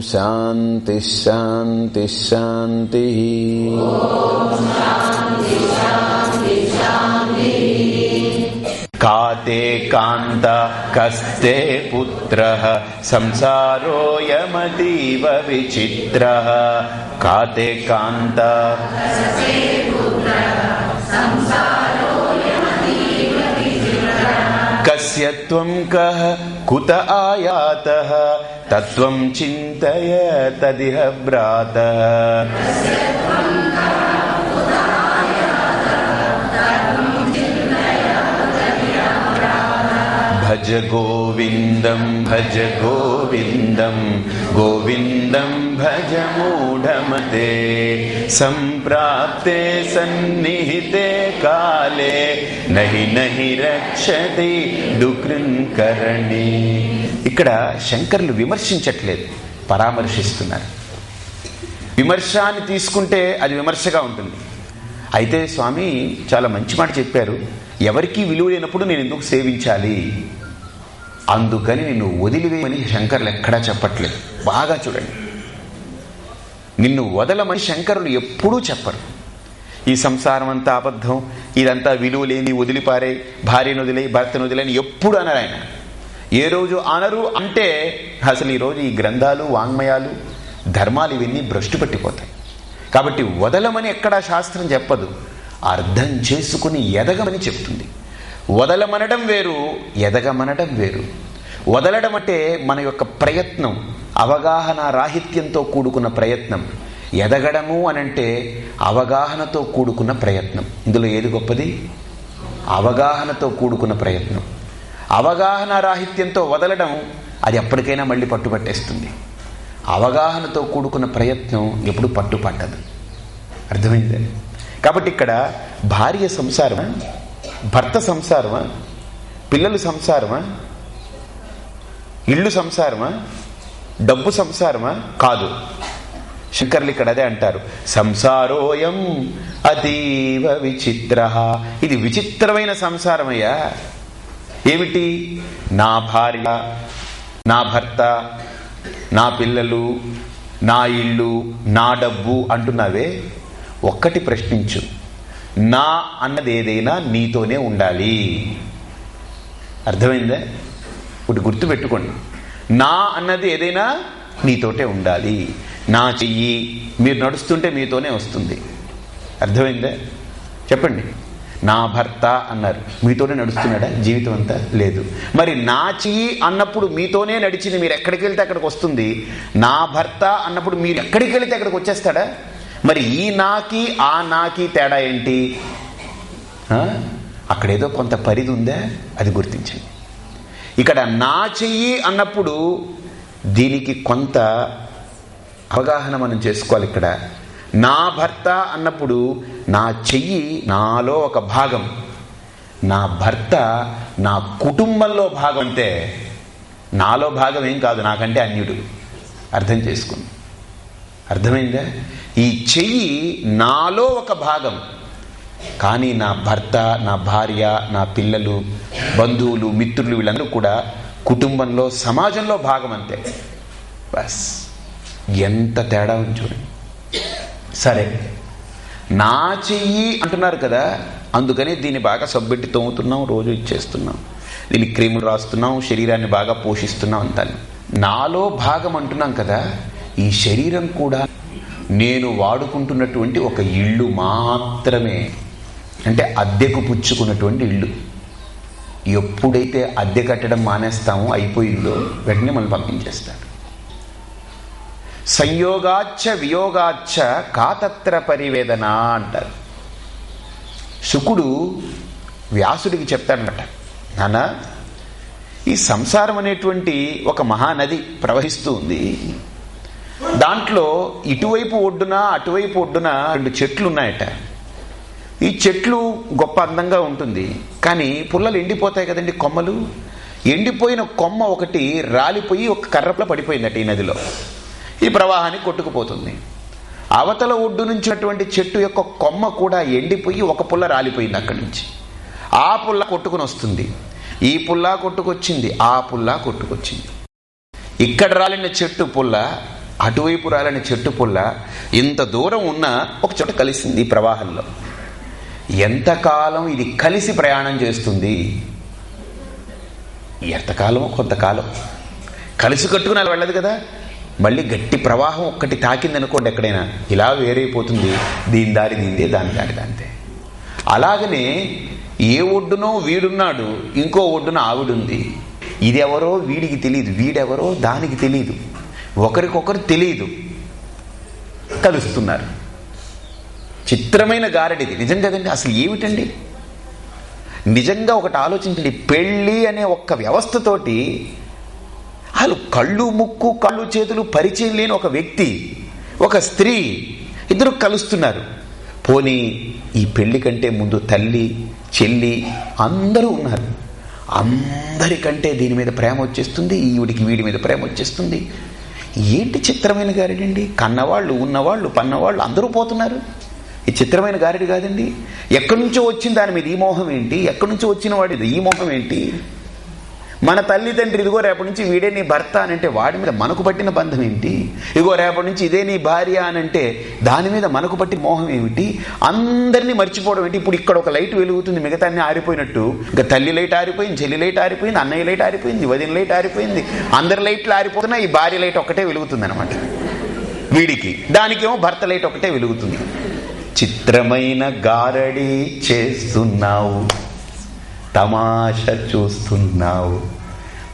शान्तिः शान्तिः शान्तिः काते कान्त कस्ते पुत्रः संसारोऽयमतीव विचित्रः। काते कान्त कस्य त्वं कः कुत आयातः तत्त्वं चिन्तय तदिह भ्रातः భజ గోవిందం భజ గోవిందం గోవిందం భజ మూఢమతే సంప్రాప్తే సన్నిహితే కాలే నహి నహి రక్షతి డుకృంకరణి ఇక్కడ శంకర్లు విమర్శించట్లేదు పరామర్శిస్తున్నారు। విమర్శాన్ని తీసుకుంటే అది విమర్శగా ఉంటుంది. అయితే స్వామి చాలా మంచి మాట చెప్పారు ఎవరికీ విలువ లేనప్పుడు నేను ఎందుకు సేవించాలి? అందుకని నిన్ను వదిలివేయమని శంకర్లు ఎక్కడా చెప్పట్లేదు. బాగా చూడండి. నిన్ను వదలమని శంకరులు ఎప్పుడూ చెప్పరు. ఈ సంసారం అంతా అబద్ధం. ఇదంతా విలువ లేని వదిలిపారే భార్యను వదిలే భర్తను వదిలేని ఎప్పుడు అనరు ఆయన. ఏ రోజు అనరు అంటే అసలు ఈరోజు ఈ గ్రంథాలు వాంగ్మయాలు ధర్మాలు ఇవన్నీ భ్రష్టు పట్టిపోతాయి. కాబట్టి వదలమని ఎక్కడా శాస్త్రం చెప్పదు. అర్థం చేసుకుని ఎదగమని చెప్తుంది. వదలమనడం వేరు ఎదగమనడం వేరు. వదలడం అంటే మన యొక్క ప్రయత్నం అవగాహన రాహిత్యంతో కూడుకున్న ప్రయత్నం. ఎదగడము అనంటే అవగాహనతో కూడుకున్న ప్రయత్నం. ఇందులో ఏది గొప్పది? అవగాహనతో కూడుకున్న ప్రయత్నం. అవగాహన రాహిత్యంతో వదలడం అది ఎప్పటికైనా మళ్ళీ పట్టుపట్టేస్తుంది అవగాహనతో కూడుకున్న ప్రయత్నం ఎప్పుడు పట్టుపట్టదు. అర్థమైందే? కాబట్టి ఇక్కడ భార్య సంసారమా భర్త సంసారమా పిల్లలు సంసారమా ఇళ్ళు సంసారమా? డబ్బు సంసారమా? కాదు. శంకర్లు ఇక్కడ అదే అంటారు. సంసారోయం అతీవ విచిత్ర. ఇది విచిత్రమైన సంసారమయ్యా ఏమిటి? నా భార్య నా భర్త నా పిల్లలు నా ఇల్లు నా డబ్బు అంటున్నావే? ఒక్కటి ప్రశ్నించు. నా అన్నది ఏదైనా నీతోనే ఉండాలి. అర్థమైందా? ఇప్పుడు గుర్తుపెట్టుకోండి. నా అన్నది ఏదైనా నీతోటే ఉండాలి. నా చెయ్యి మీరు నడుస్తుంటే మీతోనే వస్తుంది. అర్థమైందా? చెప్పండి. నా భర్త అన్నారు. మీతోనే నడుస్తున్నాడా? జీవితం అంతా లేదు. మరి నా చెయ్యి అన్నప్పుడు మీతోనే నడిచింది మీరు ఎక్కడికి వెళ్తే అక్కడికి వస్తుంది. నా భర్త అన్నప్పుడు మీరు ఎక్కడికి వెళితే అక్కడికి వచ్చేస్తాడా? మరి ఈ నాకి ఆ నాకి తేడా ఏంటి? అక్కడేదో కొంత పరిధి ఉందా? అది గుర్తించండి. ఇక్కడ నా చెయ్యి అన్నప్పుడు దీనికి కొంత అవగాహన మనం చేసుకోవాలి ఇక్కడ. నా భర్త అన్నప్పుడు నా చెయ్యి నాలో ఒక భాగం. నా భర్త నా కుటుంబంలో భాగం అంటే నాలో భాగం ఏం కాదు నాకంటే అన్యుడు. అర్థం చేసుకుంది. అర్థమైందా? ఈ చెయ్యి నాలో ఒక భాగం. కానీ నా భర్త నా భార్య నా పిల్లలు బంధువులు మిత్రులు వీళ్ళందరూ కూడా కుటుంబంలో సమాజంలో భాగం అంతే. బస్. ఎంత తేడా ఉంది చూడండి. సరే. నా చెయ్యి అంటున్నారు కదా అందుకని దీన్ని బాగా సబ్బెట్టి తోముతున్నాం రోజు ఇచ్చేస్తున్నాం. దీనికి క్రీములు రాస్తున్నాం శరీరాన్ని బాగా పోషిస్తున్నాం అంతాను. నాలో భాగం అంటున్నాం కదా ఈ శరీరం కూడా నేను వాడుకుంటున్నటువంటి ఒక ఇల్లు మాత్రమే. అంటే అద్దెకు పుచ్చుకున్నటువంటి ఇల్లు. ఎప్పుడైతే అద్దె కట్టడం మానేస్తామో అయిపోయిందో వెంటనే మనం పంపించేస్తాడు సంయోగాచ్చ వియోగాచ్చ కాతత్ర పరివేదన అంటారు. శుకుడు వ్యాసుడికి చెప్తాడనమాట నాన్న ఈ సంసారం అనేటువంటి ఒక మహానది ప్రవహిస్తూ ఉంది. దాంట్లో ఇటువైపు ఒడ్డున అటువైపు ఒడ్డున రెండు చెట్లు ఉన్నాయట ఈ చెట్లు గొప్ప అందంగా ఉంటుంది. కానీ పుల్లలు ఎండిపోతాయి కదండి కొమ్మలు? ఎండిపోయిన కొమ్మ ఒకటి రాలిపోయి ఒక కర్రపల పడిపోయిందట ఈ నదిలో. ఈ ప్రవాహానికి కొట్టుకుపోతుంది. అవతల ఒడ్డు నుంచి అటువంటి చెట్టు యొక్క కొమ్మ కూడా ఎండిపోయి ఒక పుల్ల రాలిపోయింది అక్కడి నుంచి. ఆ పుల్ల కొట్టుకుని వస్తుంది. ఈ పుల్ల కొట్టుకొచ్చింది. ఆ పుల్ల కొట్టుకొచ్చింది. ఇక్కడ రాలిన చెట్టు పుల్ల అటువైపు రాలిన చెట్టు పుల్ల ఇంత దూరం ఉన్న ఒక చోట కలిసింది ఈ ప్రవాహంలో. ఎంతకాలం ఇది కలిసి ప్రయాణం చేస్తుంది? ఎంతకాలం కొంతకాలం. కలిసి కట్టుకుని అలా వెళ్ళదు కదా? మళ్ళీ గట్టి ప్రవాహం ఒక్కటి తాకిందనుకోండి ఎక్కడైనా. ఇలా వేరైపోతుంది. దీని దారి దీందే దాని దారి దాంతే అలాగనే ఏ ఒడ్డునో వీడున్నాడు ఇంకో ఒడ్డున ఆవిడుంది. ఇదెవరో వీడికి తెలియదు. వీడెవరో దానికి తెలియదు. ఒకరికొకరు తెలియదు. కలుస్తున్నారు. చిత్రమైన గారడిది. నిజం కదండి? అసలు ఏమిటండి? నిజంగా ఒకటి ఆలోచించండి. పెళ్ళి అనే ఒక్క వ్యవస్థతోటి అసలు కళ్ళు ముక్కు కళ్ళు చేతులు పరిచయం లేని ఒక వ్యక్తి ఒక స్త్రీ ఇద్దరు కలుస్తున్నారు. పోనీ ఈ పెళ్ళి కంటే ముందు తల్లి చెల్లి అందరూ ఉన్నారు. అందరికంటే దీని మీద ప్రేమ వచ్చేస్తుంది ఈవిడికి వీడి మీద ప్రేమ వచ్చేస్తుంది. ఏంటి చిత్రమైన గారెడండి? కన్నవాళ్ళు ఉన్నవాళ్ళు పన్నవాళ్ళు అందరూ పోతున్నారు. ఈ చిత్రమైన గారెడి కాదండి. ఎక్కడి నుంచో వచ్చిన దాని మీద ఈ మోహం ఏంటి? ఎక్కడి నుంచో వచ్చిన వాడిది? ఈ మోహం ఏంటి? మన తల్లిదండ్రి ఇదిగో రేపటి నుంచి వీడే నీ భర్త అని అంటే వాడి మీద మనకు పట్టిన బంధం ఏంటి? ఇదిగో రేపటి నుంచి ఇదే నీ భార్య అని అంటే దాని మీద మనకు పట్టి మోహం ఏమిటి? అందరినీ మర్చిపోవడం ఏంటి? ఇప్పుడు ఇక్కడ ఒక లైట్ వెలుగుతుంది మిగతా అన్ని ఆరిపోయినట్టు. ఇంకా తల్లి లైట్ ఆరిపోయింది చెల్లి లైట్ ఆరిపోయింది అన్నయ్య లైట్ ఆరిపోయింది వదిన లైట్ ఆరిపోయింది. అందరి లైట్లు ఆరిపోతున్నా ఈ భార్య లైట్ ఒకటే వెలుగుతుంది అనమాట వీడికి. దానికేమో భర్త లైట్ ఒకటే వెలుగుతుంది. చిత్రమైన గారడి చేస్తున్నావు తమాష చూస్తున్నావు.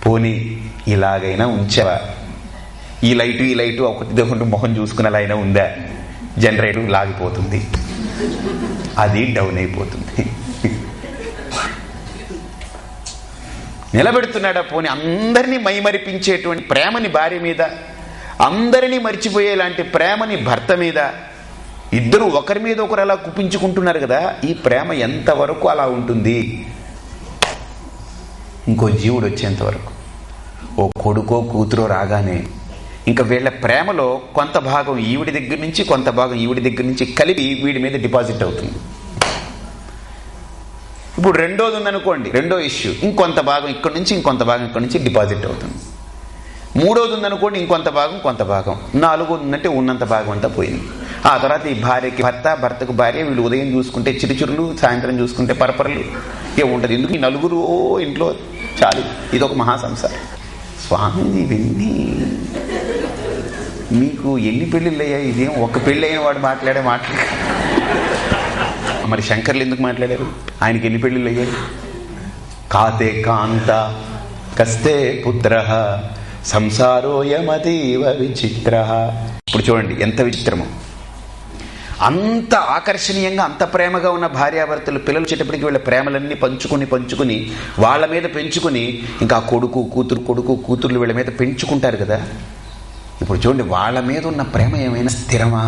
పోనీ ఇలాగైనా ఉంచావా? ఈ లైటు ఈ లైటు ఒకటి దేవుడు మొహం చూసుకునేలా అయినా ఉందా? జనరేటర్ లాగిపోతుంది. అది డౌన్ అయిపోతుంది. నిలబెడుతున్నాడా పోని? అందరినీ మైమరిపించేటువంటి ప్రేమని భార్య మీద అందరినీ మర్చిపోయేలాంటి ప్రేమని భర్త మీద ఇద్దరు ఒకరి మీద ఒకరు అలా కుపించుకుంటున్నారు కదా ఈ ప్రేమ ఎంతవరకు అలా ఉంటుంది? ఇంకో జీవుడు వచ్చేంతవరకు ఓ కొడుకో కూతురో రాగానే ఇంకా వీళ్ళ ప్రేమలో కొంత భాగం ఈవిడి దగ్గర నుంచి కొంత భాగం ఈవిడి దగ్గర నుంచి కలిపి వీడి మీద డిపాజిట్ అవుతుంది. ఇప్పుడు రెండోది ఉందనుకోండి రెండో ఇష్యూ. ఇంకొంత భాగం ఇక్కడ నుంచి ఇంకొంత భాగం ఇక్కడ నుంచి డిపాజిట్ అవుతుంది. మూడోది ఉందనుకోండి ఇంకొంత భాగం కొంత భాగం. నాలుగోది ఉందంటే ఉన్నంత భాగం అంతా పోయింది. ఆ తర్వాత ఈ భార్యకి భర్త భర్తకు భార్య వీళ్ళు ఉదయం చూసుకుంటే చిరుచురులు సాయంత్రం చూసుకుంటే పరపరలు ఇక ఉంటుంది. ఎందుకు ఈ నలుగురు ఓ ఇంట్లో చాలు? ఇదొక మహాసంసారం. స్వామి ఇవన్నీ మీకు ఎన్ని పెళ్ళిళ్ళు అయ్యాయి ఇదేం ఒక పెళ్ళి అయిన వాడు మాట్లాడే మాటలు మరి శంకర్లు ఎందుకు మాట్లాడారు? ఆయనకి ఎన్ని పెళ్ళిళ్ళు అయ్యాయి కాతే కాంత కస్తే పుత్ర సంసారోయమతీవ విచిత్ర. ఇప్పుడు చూడండి ఎంత విచిత్రమో. అంత ఆకర్షణీయంగా అంత ప్రేమగా ఉన్న భార్యాభర్తలు పిల్లలు వచ్చేటప్పటికి వీళ్ళ ప్రేమలన్నీ పంచుకుని పంచుకుని వాళ్ళ మీద పెంచుకుని ఇంకా కొడుకు కూతురు కొడుకు కూతుర్లు వీళ్ళ మీద పెంచుకుంటారు కదా. ఇప్పుడు చూడండి వాళ్ళ మీద ఉన్న ప్రేమ ఏమైనా స్థిరమా?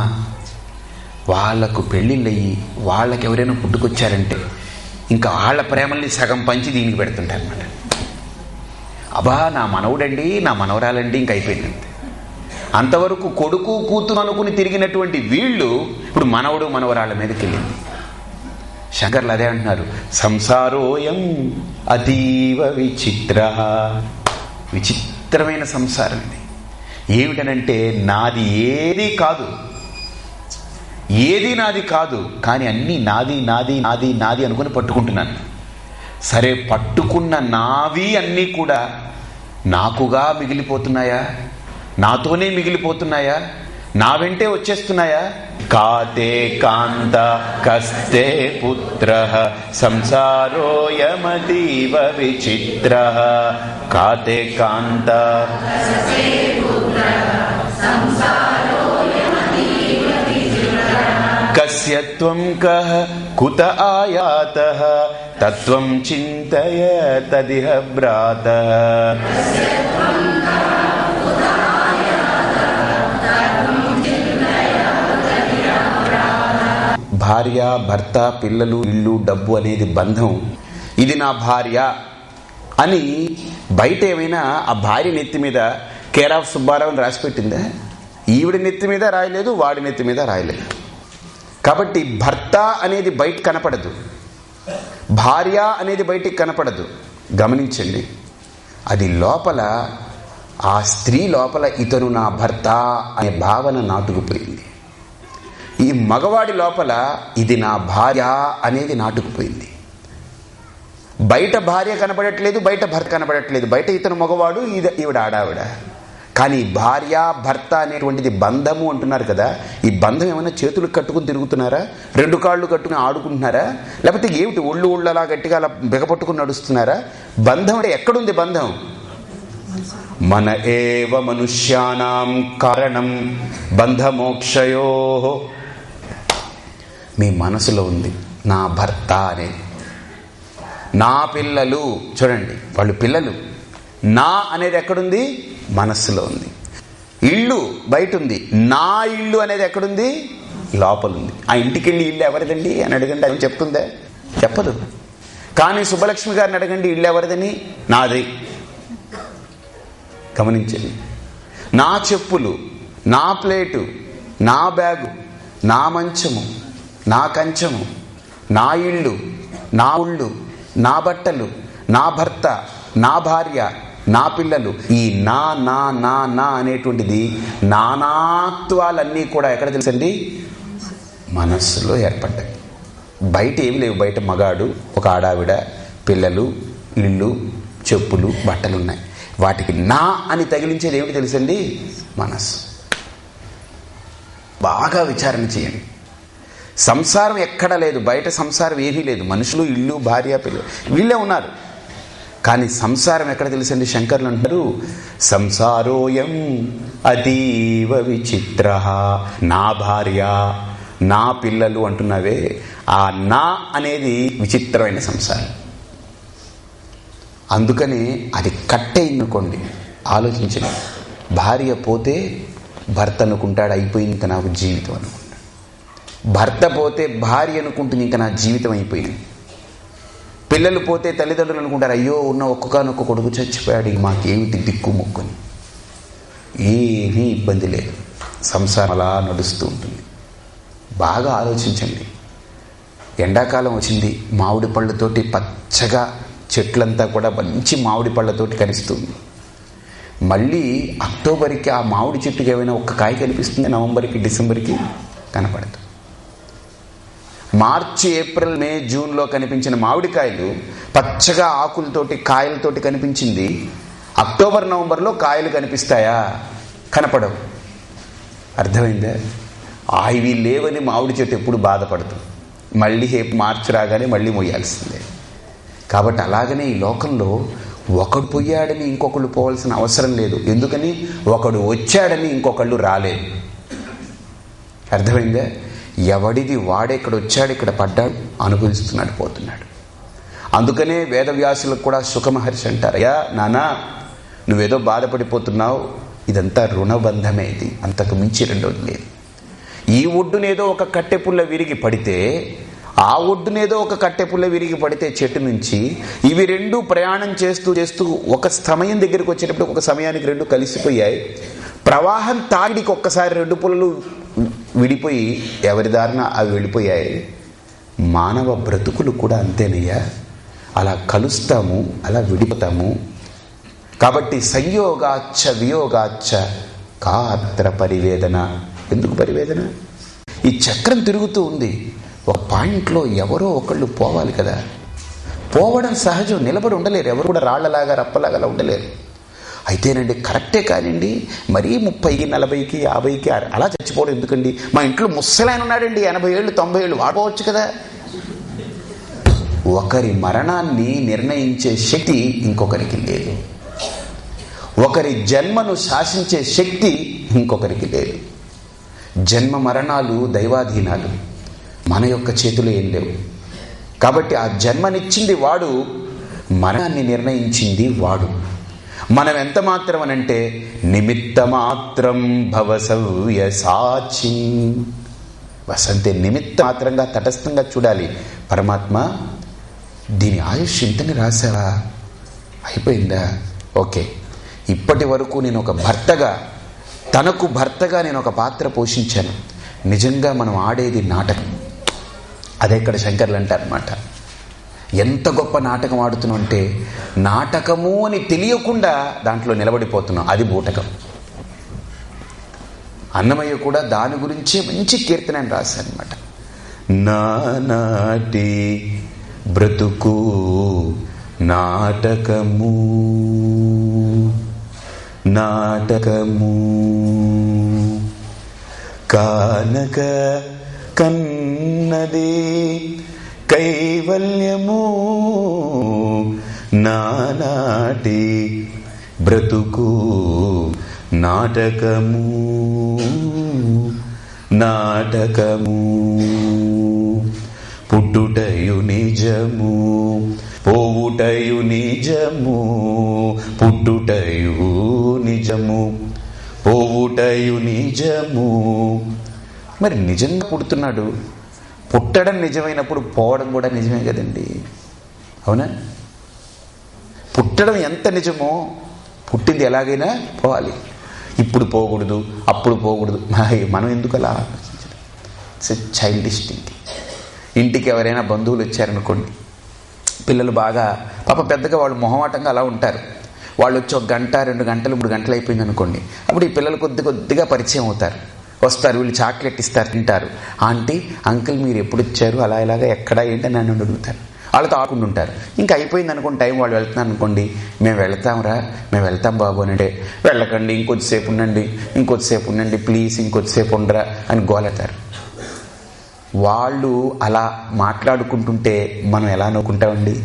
వాళ్ళకు పెళ్ళిళ్ళయ్యి వాళ్ళకి ఎవరైనా పుట్టుకొచ్చారంటే ఇంకా వాళ్ళ ప్రేమల్ని సగం పంచి దీనికి పెడుతుంటారు అబ్బా నా మనవుడండి నా మనవరాలండి ఇంక అయిపోయింది అంతవరకు కొడుకు కూతురు అనుకుని తిరిగినటువంటి వీళ్ళు ఇప్పుడు మనవడు మనవరాళ్ళ మీదకి వెళ్ళింది. శంకర్లు అదే అంటున్నారు సంసారోయం అతీవ విచిత్ర. విచిత్రమైన సంసారం ఇది. ఏమిటనంటే నాది ఏది కాదు ఏది నాది కాదు కానీ అన్నీ నాది నాది నాది నాది అనుకుని పట్టుకుంటున్నాను. సరే పట్టుకున్న నావి అన్నీ కూడా నాకుగా మిగిలిపోతున్నాయా? నాతోనే మిగిలిపోతున్నాయా? నా వెంటే వచ్చేస్తున్నాయా? కాతే కాంత కస్తే పుత్ర సంసారోయమతీవ విచిత్ర. కాతే కాంత కస్య త్వం కః కుత ఆయాతః. తత్వం చింతయ తదిహ భ్రాత. భార్య భర్త పిల్లలు ఇల్లు డబ్బు అనేది బంధం. ఇది నా భార్య అని బయట ఏమైనా ఆ భార్య నెత్తి మీద కేర్ ఆఫ్ సుబ్బారావు అని రాసి ఈవిడ నెత్తి మీద రాయలేదు వాడి నెత్తి మీద రాయలేదు. కాబట్టి భర్త అనేది బయట కనపడదు. భార్య అనేది బయటికి కనపడదు. గమనించండి అది లోపల ఆ స్త్రీ లోపల ఇతను నా భర్త అనే భావన నాటుకుపోయింది. ఈ మగవాడి లోపల ఇది నా భార్య అనేది నాటుకుపోయింది. బయట భార్య కనపడట్లేదు బయట భర్త కనపడట్లేదు. బయట ఇతను మగవాడు ఇది ఈవిడ ఆడావిడ. కానీ భార్య భర్త అనేటువంటిది బంధము అంటున్నారు కదా. ఈ బంధం ఏమైనా చేతులు కట్టుకుని తిరుగుతున్నారా? రెండు కాళ్ళు కట్టుకుని ఆడుకుంటున్నారా? లేకపోతే ఏమిటి ఒళ్ళు ఒళ్ళలా గట్టిగా అలా బిగపట్టుకుని నడుస్తున్నారా? బంధం అంటే ఎక్కడుంది బంధం? మన ఏవ మనుష్యానాం కారణం బంధమోక్షయో. మీ మనసులో ఉంది. నా భర్త అనేది నా పిల్లలు చూడండి వాళ్ళు పిల్లలు. నా అనేది ఎక్కడుంది? మనస్సులో ఉంది. ఇల్లు బయట ఉంది నా ఇల్లు అనేది ఎక్కడుంది? లోపలుంది. ఆ ఇంటికి వెళ్ళి ఇల్లు ఎవరిదండి? అని అడగండి అని చెప్తుందే? చెప్పదు. కానీ సుబ్బలక్ష్మి గారిని అడగండి ఇల్లు ఎవరిదని? నాది. గమనించండి. నా చెప్పులు నా ప్లేటు నా బ్యాగు నా మంచము నా కంచము నా ఇళ్ళు నా ఉళ్ళు నా బట్టలు నా భర్త నా భార్య నా పిల్లలు ఈ నా నా నా నా అనేటువంటిది నానాత్వాలన్నీ కూడా ఎక్కడ తెలుసండి? మనస్సులో ఏర్పడ్డాయి. బయట ఏమి లేవు. బయట మగాడు ఒక ఆడావిడ పిల్లలు ఇల్లు చెప్పులు బట్టలు ఉన్నాయి వాటికి నా అని తగిలించేది ఏమిటి తెలుసండి? మనస్సు. బాగా విచారణ చేయండి. సంసారం ఎక్కడ లేదు బయట సంసారం ఏమీ లేదు. మనుషులు ఇల్లు భార్య పిల్లలు వీళ్ళే ఉన్నారు. కానీ సంసారం ఎక్కడ తెలుసండి శంకర్లు అంటారు సంసారోయం అతీవ విచిత్ర. నా భార్య నా పిల్లలు అంటున్నావే. ఆ నా అనేది విచిత్రమైన సంసారం. అందుకని అది కట్టయిందనుకోండి ఆలోచించండి. భార్య పోతే భర్త అనుకుంటాడు అయిపోయింది తన నాకు జీవితం అనుకుంటాడు. భర్త పోతే భార్య అనుకుంటుంది ఇంకా నా జీవితం అయిపోయింది. పిల్లలు పోతే తల్లిదండ్రులు అనుకుంటారు అయ్యో ఉన్న ఒక్కొక్కనొక్క కొడుకు చచ్చిపోయాడు ఇక మాకేమిటి దిక్కు మొక్కుని? ఏమీ ఇబ్బంది లేదు. సంసారం అలా నడుస్తూ ఉంటుంది. బాగా ఆలోచించండి. ఎండాకాలం వచ్చింది మామిడి పళ్ళతోటి పచ్చగా చెట్లంతా కూడా మంచి మామిడి పళ్ళతోటి కనిపిస్తుంది. మళ్ళీ అక్టోబర్కి ఆ మామిడి చెట్టుకి ఏమైనా ఒక్క కాయ కనిపిస్తుంది నవంబర్కి డిసెంబర్కి కనపడదు. మార్చి ఏప్రిల్ మే జూన్లో కనిపించిన మామిడికాయలు పచ్చగా ఆకులతోటి కాయలతోటి కనిపించింది. అక్టోబర్ నవంబర్లో కాయలు కనిపిస్తాయా? కనపడవు. అర్థమైందా? ఇవి లేవని మామిడి చెట్టు ఎప్పుడు బాధపడుతుంది మళ్ళీ మార్చి రాగానే మళ్ళీ మొయ్యాల్సిందే. కాబట్టి అలాగనే ఈ లోకంలో ఒకడు పోయాడని ఇంకొకళ్ళు పోవాల్సిన అవసరం లేదు. ఎందుకని? ఒకడు వచ్చాడని ఇంకొకళ్ళు రాలేదు. అర్థమైందా? ఎవడిది వాడే ఇక్కడ వచ్చాడు ఇక్కడ పడ్డాడు అనుభవిస్తున్నాడు పోతున్నాడు. అందుకనే వేదవ్యాసులకు కూడా సుఖమహర్షి అంటారు అయ్యా నానా నువ్వేదో బాధపడిపోతున్నావు ఇదంతా రుణబంధమే ఇది అంతకు మించి రెండోది లేదు. ఈ ఒడ్డునేదో ఒక కట్టెపుల్ల విరిగి పడితే ఆ ఒడ్డునేదో ఒక కట్టెపుల్ల విరిగి పడితే చెట్టు నుంచి ఇవి రెండు ప్రయాణం చేస్తూ చేస్తూ ఒక సమయం దగ్గరికి వచ్చేటప్పుడు ఒక సమయానికి రెండు కలిసిపోయాయి. ప్రవాహం తాగిడికి ఒక్కసారి రెండు పుల్లలు విడిపోయి ఎవరి దారిన అవి వెళ్ళిపోయాయి. మానవ బ్రతుకులు కూడా అంతేనయ్యా. అలా కలుస్తాము అలా విడిపోతాము. కాబట్టి సంయోగాచ్చ వియోగాచ్చ కాత్ర పరివేదన. ఎందుకు పరివేదన? ఈ చక్రం తిరుగుతూ ఉంది. ఒక పాయింట్లో ఎవరో ఒకళ్ళు పోవాలి కదా. పోవడం సహజం నిలబడి ఉండలేరు. ఎవరు కూడా రాళ్ళలాగా రప్పలాగా అలా ఉండలేరు. అయితేనండి కరెక్టే కానివ్వండి మరీ ముప్పైకి నలభైకి యాభైకి అలా చచ్చిపోవడం ఎందుకండి? మా ఇంట్లో ముసలాయన ఉన్నాడండి ఎనభై ఏళ్ళు తొంభై ఏళ్ళు వాడుకోవచ్చు కదా. ఒకరి మరణాన్ని నిర్ణయించే శక్తి ఇంకొకరికి లేదు. ఒకరి జన్మను శాసించే శక్తి ఇంకొకరికి లేదు. జన్మ మరణాలు దైవాధీనాలు. మన యొక్క చేతులు ఏం లేవు. కాబట్టి ఆ జన్మనిచ్చింది వాడు మరణాన్ని నిర్ణయించింది వాడు. మనం ఎంత మాత్రం అనంటే నిమిత్త మాత్రం భవసవ్య సాచి. వసంతే నిమిత్త మాత్రంగా తటస్థంగా చూడాలి. పరమాత్మ దీని ఆయుష్ ఇంతని రాశావా? అయిపోయిందా? ఓకే. ఇప్పటి వరకు నేను ఒక భర్తగా తనకు భర్తగా నేను ఒక పాత్ర పోషించాను. నిజంగా మనం ఆడేది నాటకం. అదే ఇక్కడ శంకర్లు అంటారనమాట ఎంత గొప్ప నాటకం ఆడుతున్నాం అంటే నాటకము అని తెలియకుండా దాంట్లో నిలబడిపోతున్నాం అది బూటకం. అన్నమయ్య కూడా దాని గురించే మంచి కీర్తన అని రాశారనమాట నానాటి బ్రతుకు నాటకము నాటకము. కానక కన్నదే కైవల్యము నానాటి బ్రతుకు నాటకము నాటకము. పుట్టుటయు నిజము పోవుటయు నిజము పుట్టుటయు నిజము పోవుటయు నిజము. మరి నిజంగా పుడుతున్నాడు? పుట్టడం నిజమైనప్పుడు పోవడం కూడా నిజమే కదండి. అవునా? పుట్టడం ఎంత నిజమో పుట్టింది ఎలాగైనా పోవాలి. ఇప్పుడు పోకూడదు అప్పుడు పోకూడదు. మనం ఎందుకు అలా ఆలోచించడం? చైల్డిష్ థింకింగ్ ఇంటికి ఎవరైనా బంధువులు వచ్చారనుకోండి పిల్లలు బాగా పాప పెద్దగా వాళ్ళు మొహమాటంగా అలా ఉంటారు. వాళ్ళు వచ్చి ఒక గంట రెండు గంటలు మూడు గంటలు అయిపోయింది అనుకోండి అప్పుడు ఈ పిల్లలు కొద్ది కొద్దిగా పరిచయం అవుతారు. వస్తారు వీళ్ళు చాక్లెట్ ఇస్తారు తింటారు. ఆంటీ అంకుల్ మీరు ఎప్పుడు ఇచ్చారు అలా ఇలాగా ఎక్కడ ఏంటి నన్ను అడుగుతారు. వాళ్ళతో ఆడుకుంటుంటారు ఇంకా అయిపోయింది అనుకోండి టైం వాళ్ళు వెళ్తున్నారు అనుకోండి మేము వెళ్తాంరా మేము వెళ్తాం బాబు అని అంటే వెళ్ళకండి ఇంకొద్దిసేపు ఉండండి ఇంకొద్దిసేపు ఉండండి ప్లీజ్ ఇంకొద్దిసేపు ఉండరా అని గోలెత్తారు. వాళ్ళు అలా మాట్లాడుకుంటుంటే మనం ఎలా నవ్వుకుంటామండి?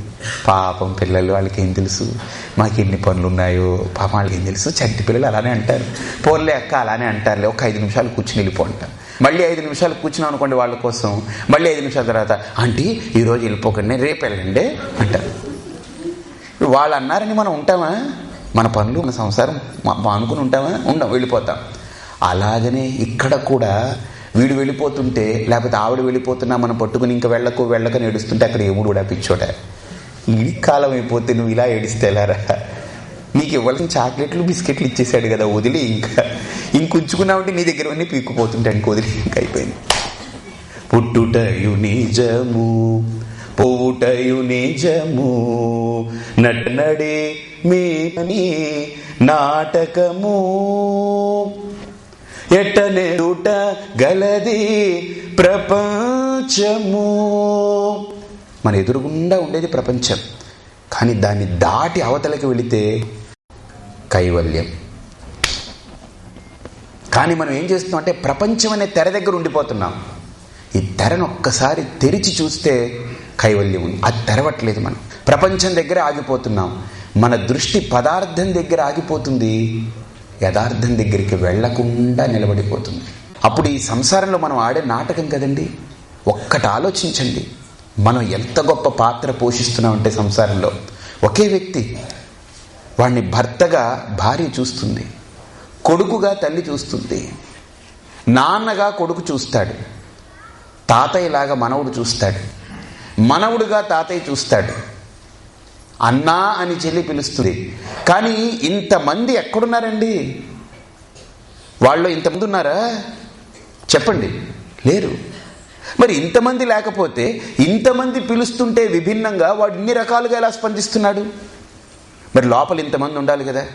పాపం పిల్లలు వాళ్ళకి ఏం తెలుసు? మాకు ఎన్ని పనులు ఉన్నాయో పాపం వాళ్ళకి ఏం తెలుసు? చంటి పిల్లలు అలానే అంటారు. పోర్లే అక్క అలానే అంటారులే. ఒక ఐదు నిమిషాలు కూర్చుని వెళ్ళిపోంటారు మళ్ళీ ఐదు నిమిషాలు కూర్చున్నాం అనుకోండి వాళ్ళ కోసం. మళ్ళీ ఐదు నిమిషాల తర్వాత ఆంటీ ఈరోజు వెళ్ళిపోకండి రేపు వెళ్ళండి అంటారు. వాళ్ళు అన్నారని మనం ఉంటామా? మన పనులు మన సంసారం అనుకుని ఉంటామా? ఉండం వెళ్ళిపోతాం. అలాగనే ఇక్కడ కూడా వీడు వెళ్ళిపోతుంటే లేకపోతే ఆవిడ వెళ్ళిపోతున్నా మనం పట్టుకుని ఇంకా వెళ్ళకు వెళ్ళకని ఏడుస్తుంటే అక్కడ ఏముడు కూడా పిచ్చోట ఈ కాలం అయిపోతే నువ్వు ఇలా ఏడిస్తే ఎలారా? నీకు ఇవ్వాల్సిన చాక్లెట్లు బిస్కెట్లు ఇచ్చేసాడు కదా వదిలి ఇంకా. ఇంకొంచుకున్నామంటే నీ దగ్గర అన్నీ పీక్కుపోతుంటానికి వదిలి ఇంక అయిపోయింది. పుట్టుటయు నిజము పోవుటయు నిజము నటనడే మీ పని నాటకము. ఎట్టనెడుట గలది ప్రపంచము. మన ఎదురుగుండా ఉండేది ప్రపంచం. కానీ దాన్ని దాటి అవతలకి వెళితే కైవల్యం. కానీ మనం ఏం చేస్తున్నాం అంటే ప్రపంచం అనే తెర దగ్గర ఉండిపోతున్నాం. ఈ తెరను ఒక్కసారి తెరిచి చూస్తే కైవల్యం ఉంది. అది తెరవట్లేదు మనం. ప్రపంచం దగ్గర ఆగిపోతున్నాం. మన దృష్టి పదార్థం దగ్గర ఆగిపోతుంది. యథార్థం దగ్గరికి వెళ్ళకుండా నిలబడిపోతుంది. అప్పుడు ఈ సంసారంలో మనం ఆడే నాటకం కదండి? ఒక్కటి ఆలోచించండి. మనం ఎంత గొప్ప పాత్ర పోషిస్తున్నామంటే సంసారంలో. ఒకే వ్యక్తి వాడిని భర్తగా భార్య చూస్తుంది. కొడుకుగా తల్లి చూస్తుంది. నాన్నగా కొడుకు చూస్తాడు. తాతయ్యలాగా మనవుడు చూస్తాడు. మనవుడుగా తాతయ్య చూస్తాడు. అన్నా అని చెల్లి పిలుస్తుంది. కానీ ఇంతమంది ఎక్కడున్నారండి? వాళ్ళు ఇంతమంది ఉన్నారా? చెప్పండి. లేరు. మరి ఇంతమంది లేకపోతే ఇంతమంది పిలుస్తుంటే విభిన్నంగా వాడు ఇన్ని రకాలుగా ఎలా స్పందిస్తున్నాడు? మరి లోపల ఇంతమంది ఉండాలి కదా.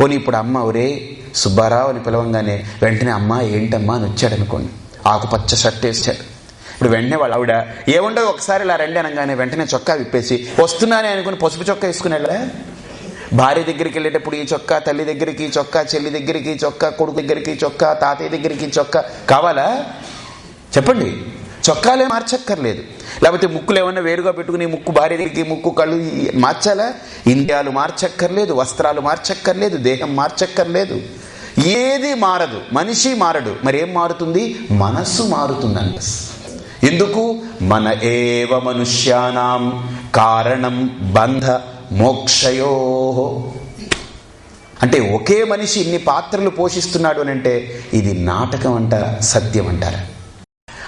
పోనీ ఇప్పుడు అమ్మ ఒరే సుబ్బారావు అని పిలవంగానే వెంటనే అమ్మ ఏంటమ్మా అని వచ్చాడు అనుకోండి. ఆకుపచ్చ షర్ట్ వేసాడు ఇప్పుడు వెంటనే వాళ్ళు ఆవిడ ఏముండవు ఒకసారి ఇలా రండి అనగానే వెంటనే చొక్కా విప్పేసి వస్తున్నానే అనుకుని పసుపు చొక్కా వేసుకుని వెళ్ళా భార్య దగ్గరికి వెళ్ళేటప్పుడు ఈ చొక్కా తల్లి దగ్గరికి చొక్కా చెల్లి దగ్గరికి చొక్కా కొడుకు దగ్గరికి చొక్కా తాతయ్య దగ్గరికి చొక్కా కావాలా? చెప్పండి. చొక్కాలే మార్చక్కర్లేదు. లేకపోతే ముక్కులు ఏమన్నా వేరుగా పెట్టుకుని ముక్కు భార్య దగ్గరికి ముక్కు కళ్ళు మార్చాలా? ఇండియాలు మార్చక్కర్లేదు వస్త్రాలు మార్చక్కర్లేదు దేహం మార్చక్కర్లేదు. ఏది మారదు. మనిషి మారడు. మరి ఏం మారుతుంది? మనస్సు మారుతుందంట ఎందుకు? మన ఏవ మనుష్యానాం కారణం బంధ మోక్షయో. అంటే ఒకే మనిషి ఇన్ని పాత్రలు పోషిస్తున్నాడు అని అంటే ఇది నాటకం అంటారా? సత్యం అంటారా?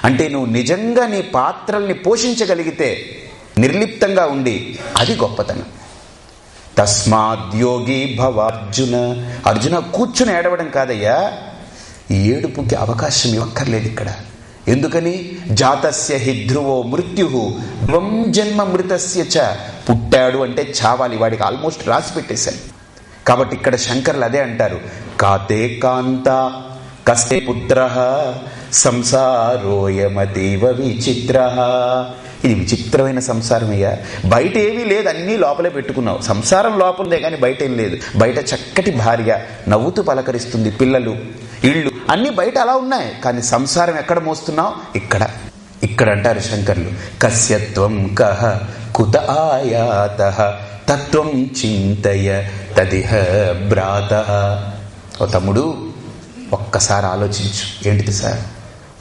అంటే నువ్వు నిజంగా నీ పాత్రల్ని పోషించగలిగితే నిర్లిప్తంగా ఉండి అది గొప్పతనం. తస్మాద్యోగి భవ అర్జున. అర్జున కూర్చుని ఏడవడం కాదయ్యా ఏడుపుకి అవకాశం ఇవ్వక్కర్లేదు ఇక్కడ. ఎందుకని? జాతస్య హిధ్రువో మృత్యు. వం జన్మ మృతస్య చ. పుట్టాడు అంటే చావాలి వాడికి ఆల్మోస్ట్ రాసి పెట్టేశాను. కాబట్టి ఇక్కడ శంకర్లు అదే అంటారు. కాతే కాంత కస్తే పుత్ర సంసారోయమతీవ విచిత్ర. ఇది విచిత్రమైన సంసారం అయ్యా. బయట ఏమీ లేదు అన్నీ లోపలే పెట్టుకున్నావు. సంసారం లోపలదే కానీ బయట ఏం లేదు. బయట చక్కటి భార్య నవ్వుతూ పలకరిస్తుంది పిల్లలు ఇళ్ళు అన్ని బయట అలా ఉన్నాయి. కానీ సంసారం ఎక్కడ మోస్తున్నావు? ఇక్కడ. ఇక్కడ అంటారు శంకర్లు. కస్యత్వం కహ కుత ఆయాత తత్వం చింతయ తదిహ భ్రాత. ఓ తమ్ముడు ఒక్కసారి ఆలోచించు. ఏంటిది సార్?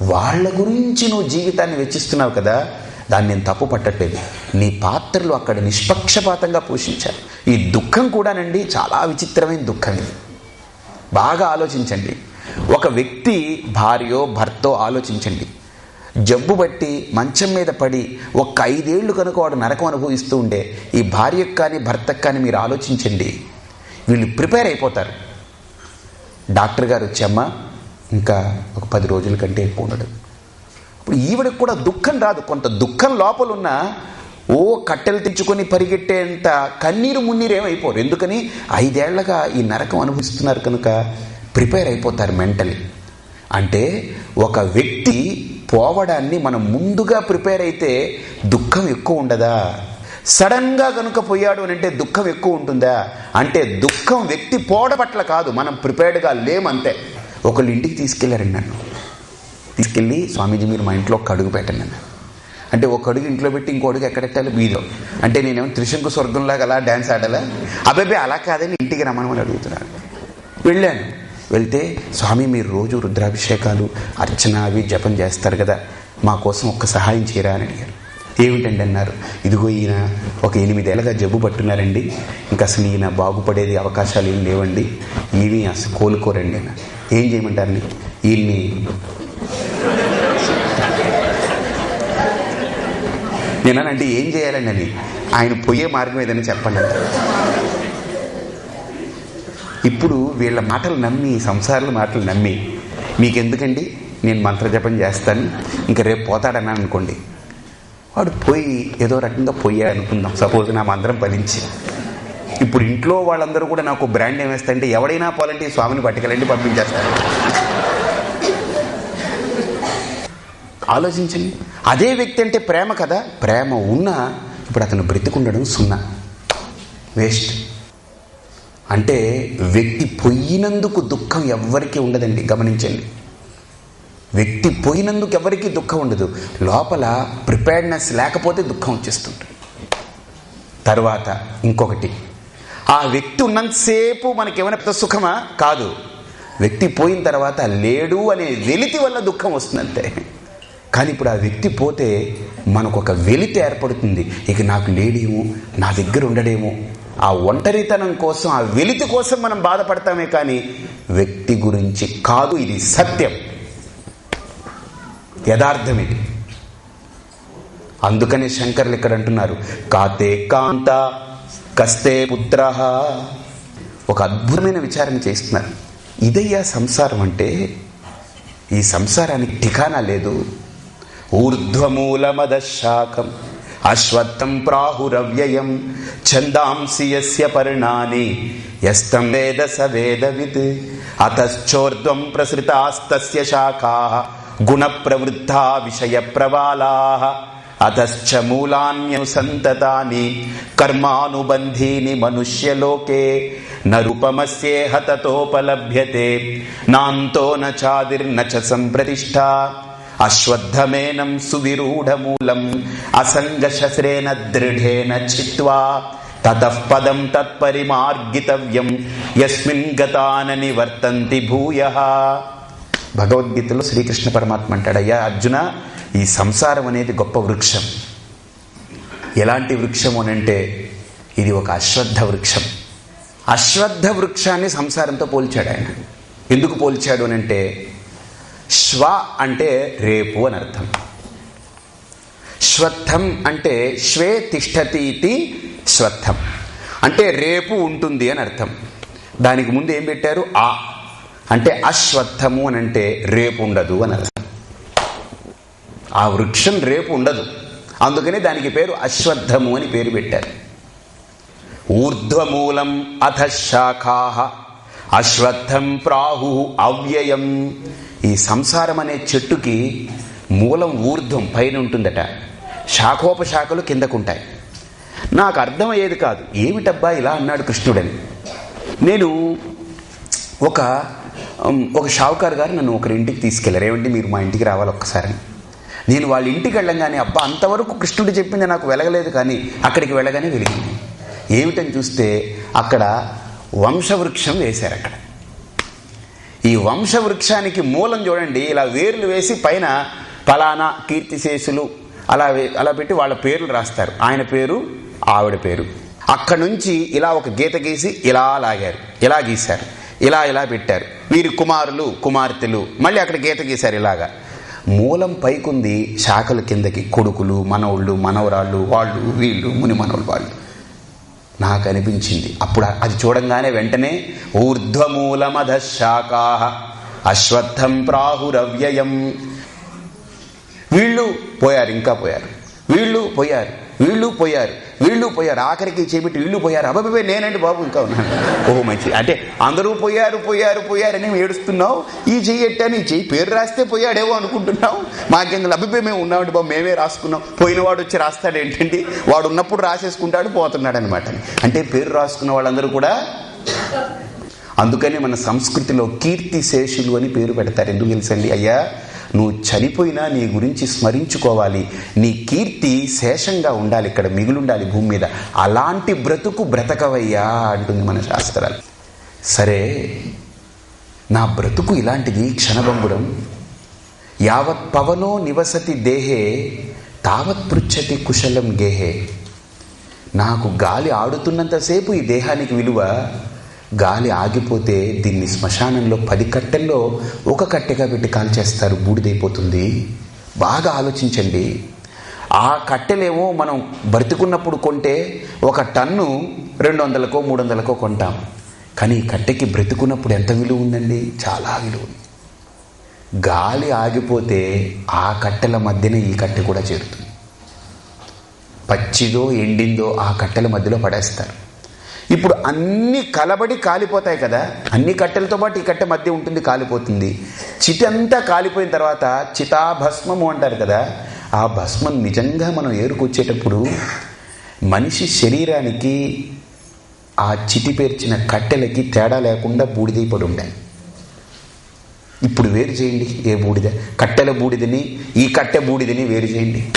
వాళ్ళ గురించి నువ్వు జీవితాన్ని వెచ్చిస్తున్నావు కదా దాన్ని నేను తప్పు పట్టట్లేదు. నీ పాత్రలు అక్కడ నిష్పక్షపాతంగా పోషించారు. ఈ దుఃఖం కూడానండి చాలా విచిత్రమైన దుఃఖం ఇది. బాగా ఆలోచించండి. ఒక వ్యక్తి భార్యో భర్తో ఆలోచించండి. జబ్బు బట్టి మంచం మీద పడి ఒక్క ఐదేళ్ళు కనుక వాడు నరకం అనుభవిస్తూ ఉండే ఈ భార్యకు కానీ భర్తకు కానీ మీరు ఆలోచించండి. వీళ్ళు ప్రిపేర్ అయిపోతారు. డాక్టర్ గారు వచ్చామ్మా ఇంకా ఒక పది రోజుల కంటే ఎక్కువ ఉండడు ఇప్పుడు ఈవిడకు కూడా దుఃఖం రాదు. కొంత దుఃఖం లోపలున్న ఓ కట్టెలు తెచ్చుకొని పరిగెట్టేంత కన్నీరు మున్నీరు ఏమైపోరు. ఎందుకని? ఐదేళ్ళగా ఈ నరకం అనుభవిస్తున్నారు కనుక ప్రిపేర్ అయిపోతారు మెంటలీ. అంటే ఒక వ్యక్తి పోవడాన్ని మనం ముందుగా ప్రిపేర్ అయితే దుఃఖం ఎక్కువ ఉండదా? సడన్గా కనుక పోయాడు అని అంటే దుఃఖం ఎక్కువ ఉంటుందా? అంటే దుఃఖం వ్యక్తి పోవడం పట్ల కాదు మనం ప్రిపేర్డ్గా లేమంతే. ఒకళ్ళు ఇంటికి తీసుకెళ్ళారండి నన్ను. తీసుకెళ్ళి స్వామీజీ మీరు మా ఇంట్లో ఒక అడుగు పెట్టండి అన్న అంటే ఒక అడుగు ఇంట్లో పెట్టి ఇంకో అడుగు ఎక్కడెట్టాలి? మీదో. అంటే నేనేమో త్రిశంకు స్వర్గంలాగా అలా డ్యాన్స్ ఆడాలా? అబ్బాయి అలా కాదని ఇంటికి రమ్మని అడుగుతున్నాను వెళ్ళాను. వెళ్తే స్వామి మీరు రోజు రుద్రాభిషేకాలు అర్చన అవి జపం చేస్తారు కదా మా కోసం ఒక్క సహాయం చేయరా అని అడిగారు. ఏమిటండి అన్నారు ఇదిగో ఈయన ఒక ఎనిమిదేళ్ళగా జబ్బు పట్టున్నారండి. ఇంకా అసలు ఈయన బాగుపడేది అవకాశాలు ఏం లేవండి. ఈయన అసలు కోలుకోరండి ఆయన ఏం చేయమంటారండి? ఈయన్ని నేనంటే ఏం చేయాలండి అని ఆయన పోయే మార్గం ఏదని చెప్పండి ఇప్పుడు వీళ్ళ మాటలు నమ్మి సంసారాల మాటలు నమ్మి మీకెందుకండి? నేను మంత్రజపం చేస్తాను. ఇంకా రేపు పోతాడన్నాను అనుకోండి. వాడు పోయి ఏదో రకంగా పోయాడు అనుకుందాం. సపోజ్ నా మంత్రం ఫలించి ఇప్పుడు ఇంట్లో వాళ్ళందరూ కూడా నాకు బ్రాండ్ ఏమేస్తారంటే ఎవడైనా పోవాలంటే ఈ స్వామిని పట్టుకెళ్ళండి పంపించేస్తారు. ఆలోచించండి. అదే వ్యక్తి అంటే ప్రేమ కదా? ప్రేమ ఉన్నా ఇప్పుడు అతను బ్రతికుండడం సున్నా. వేస్ట్. అంటే వ్యక్తి పోయినందుకు దుఃఖం ఎవ్వరికీ ఉండదండి. గమనించండి. వ్యక్తి పోయినందుకు ఎవరికీ దుఃఖం ఉండదు. లోపల ప్రిపేర్డ్నెస్ లేకపోతే దుఃఖం వచ్చేస్తుంటుంది. తర్వాత ఇంకొకటి. ఆ వ్యక్తి ఉన్నంతసేపు మనకేమైనా పెద్ద సుఖమా? కాదు. వ్యక్తి పోయిన తర్వాత లేడు అనే వెలితి వల్ల దుఃఖం వస్తుందంతే. కానీ ఇప్పుడు ఆ వ్యక్తి పోతే మనకు ఒక వెలితి ఏర్పడుతుంది. ఇక నాకు లేడేమో నా దగ్గర ఉండడేమో. ఆ ఒంటరితనం కోసం ఆ వెలితి కోసం మనం బాధపడతామే కానీ వ్యక్తి గురించి కాదు ఇది సత్యం. యథార్థం ఇది. అందుకని శంకర్లు ఇక్కడ అంటున్నారు కాతే కాంత కస్తే పుత్ర. ఒక అద్భుతమైన విచారణ చేస్తున్నారు. ఇదయ్యా సంసారం అంటే ఈ సంసారానికి ఠికానా లేదు. ఊర్ధ్వమూలమదశాఖం అశ్వత్థం ప్రాహురవ్యయం ఛందాంసి యస్య పర్ణాని యస్తం వేద స వేదవిత్ అతశ్చోర్ధ్వం ప్రసృతాస్తస్య శాఖా. గుణ ప్రవృద్ధా విషయ ప్రవాళా అతశ్చ మూలాన్యనుసంతతాని కర్మానుబంధీని మనుష్యలోకే నూపమస్యే హతతోపలభ్యతే నాంతో నాదిర్న సంప్రతిష్ట చ అశ్వత్థమేనం సువిరూఢమూలం అసంగశస్రేణ దృఢేన చిత్వా తతః పదం తత్పరిమార్గితవ్యం యస్మిన్ గతానని వర్తంతి భూయ భగవద్గీతలో శ్రీకృష్ణ పరమాత్మ అంటాడయ్యా అర్జున ఈ సంసారం అనేది గొప్ప వృక్షం. ఎలాంటి వృక్షం అనంటే ఇది ఒక అశ్వద్ధ వృక్షం. అశ్వద్ధ వృక్షాన్ని సంసారంతో పోల్చాడు ఆయన. ఎందుకు పోల్చాడు అనంటే శ్వ అంటే రేపు అని అర్థం. శ్వత్థం అంటే శ్వే తిష్టతి ఇది శ్వత్థం అంటే రేపు ఉంటుంది అని అర్థం. దానికి ముందు ఏం పెట్టారు? ఆ అంటే అశ్వత్థము అని అంటే రేపు ఉండదు అని అర్థం. ఆ వృక్షం రేపు ఉండదు అందుకని దానికి పేరు అశ్వత్థము అని పేరు పెట్టారు. ఊర్ధ్వమూలం అథ శాఖా అశ్వత్థం ప్రాహు అవ్యయం. ఈ సంసారం అనే చెట్టుకి మూలం ఊర్ధ్వం పైన ఉంటుందట. శాఖోపశాఖలు కిందకుంటాయి. నాకు అర్థమయ్యేది కాదు. ఏమిటబ్బా ఇలా అన్నాడు కృష్ణుడని. నేను ఒక ఒక షావుకారు గారు నన్ను ఒకరి ఇంటికి తీసుకెళ్ళారు ఏమంటే మీరు మా ఇంటికి రావాలి ఒక్కసారి నేను వాళ్ళ ఇంటికి వెళ్ళంగానే అబ్బా అంతవరకు కృష్ణుడు చెప్పింది నాకు వెలగలేదు కానీ అక్కడికి వెళ్ళగానే వెలిగింది. ఏమిటని చూస్తే అక్కడ వంశవృక్షం వేశారు అక్కడ ఈ వంశవృక్షానికి మూలం చూడండి ఇలా వేర్లు వేసి పైన పలానా కీర్తిశేషులు అలా అలా పెట్టి వాళ్ళ పేర్లు రాస్తారు. ఆయన పేరు ఆవిడ పేరు. అక్కడ నుంచి ఇలా ఒక గీత గీసి ఇలా లాగారు ఇలా గీశారు. ఇలా ఇలా పెట్టారు. వీరి కుమారులు కుమార్తెలు మళ్ళీ అక్కడ గీత గీశారు ఇలాగా. మూలం పైకుంది శాఖల కిందకి కొడుకులు మనవుళ్ళు మనవరాళ్ళు వాళ్ళు వీళ్ళు ముని మనవళ్ళు వాళ్ళు. నాకు అనిపించింది. అప్పుడు అది చూడంగానే వెంటనే ఊర్ధ్వమూలమధ శాఖా అశ్వత్థం ప్రాహురవ్యయం. వీళ్ళు పోయారు ఇంకా పోయారు. వీళ్ళు పోయారు. వీళ్ళు పోయారు వీళ్ళు పోయారు ఆఖరికి చేపెట్టి వీళ్ళు పోయారు. అబ్బాబే నేనండి బాబు ఇంకా ఉన్నాను. ఓహో మంచి. అంటే అందరూ పోయారు పోయారు పోయారని ఏడుస్తున్నావు. ఈ చెయ్యి ఎట్టాను ఈ చెయ్యి? పేరు రాస్తే పోయాడేవో అనుకుంటున్నావు. మాకెందుకు అబ్బాబే మేము ఉన్నామండి బాబు మేమే రాసుకున్నాం. పోయినవాడు వచ్చి రాస్తాడు ఏంటండి? వాడు ఉన్నప్పుడు రాసేసుకుంటాడు పోతున్నాడు అనమాట అంటే పేరు రాసుకున్న వాళ్ళందరూ కూడా అందుకనే మన సంస్కృతిలో కీర్తి శేషులు అని పేరు పెడతారు. ఎందుకు తెలుసండి? అయ్యా నువ్వు చనిపోయినా నీ గురించి స్మరించుకోవాలి. నీ కీర్తి శేషంగా ఉండాలి ఇక్కడ మిగులుండాలి భూమి మీద. అలాంటి బ్రతుకు బ్రతకవయ్యా అంటుంది మన శాస్త్రాలు. సరే నా బ్రతుకు ఇలాంటిది క్షణభంగురం. యావత్ పవనో నివసతి దేహే తావత్ పృచ్చతి కుశలం గేహే. నాకు గాలి ఆడుతున్నంతసేపు ఈ దేహానికి విలువ గాలి ఆగిపోతే దీన్ని శ్మశానంలో పది కట్టెల్లో ఒక కట్టెగా పెట్టి కాల్చేస్తారు. బూడిదైపోతుంది. బాగా ఆలోచించండి. ఆ కట్టెలేమో మనం బ్రతికున్నప్పుడు కొంటే ఒక టన్ను రెండు వందలకో మూడు వందలకో కొంటాం. కానీ ఈ కట్టెకి బ్రతికున్నప్పుడు ఎంత విలువ ఉందండి? చాలా విలువ ఉంది. గాలి ఆగిపోతే ఆ కట్టెల మధ్యన ఈ కట్టె కూడా చేరుతుంది. పచ్చిదో ఎండిందో ఆ కట్టెల మధ్యలో పడేస్తారు. ఇప్పుడు అన్ని కలబడి కాలిపోతాయి కదా. అన్ని కట్టెలతో పాటు ఈ కట్టె మధ్య ఉంటుంది కాలిపోతుంది. చిటి అంతా కాలిపోయిన తర్వాత చితాభస్మము అంటారు కదా. ఆ భస్మం నిజంగా మనం ఏరుకొచ్చేటప్పుడు మనిషి శరీరానికి ఆ చిటి పేర్చిన కట్టెలకి తేడా లేకుండా బూడిదైపడి ఉండాలి ఇప్పుడు వేరు చేయండి ఏ బూడిద? కట్టెల బూడిదని ఈ కట్టె బూడిదని వేరు చేయండి.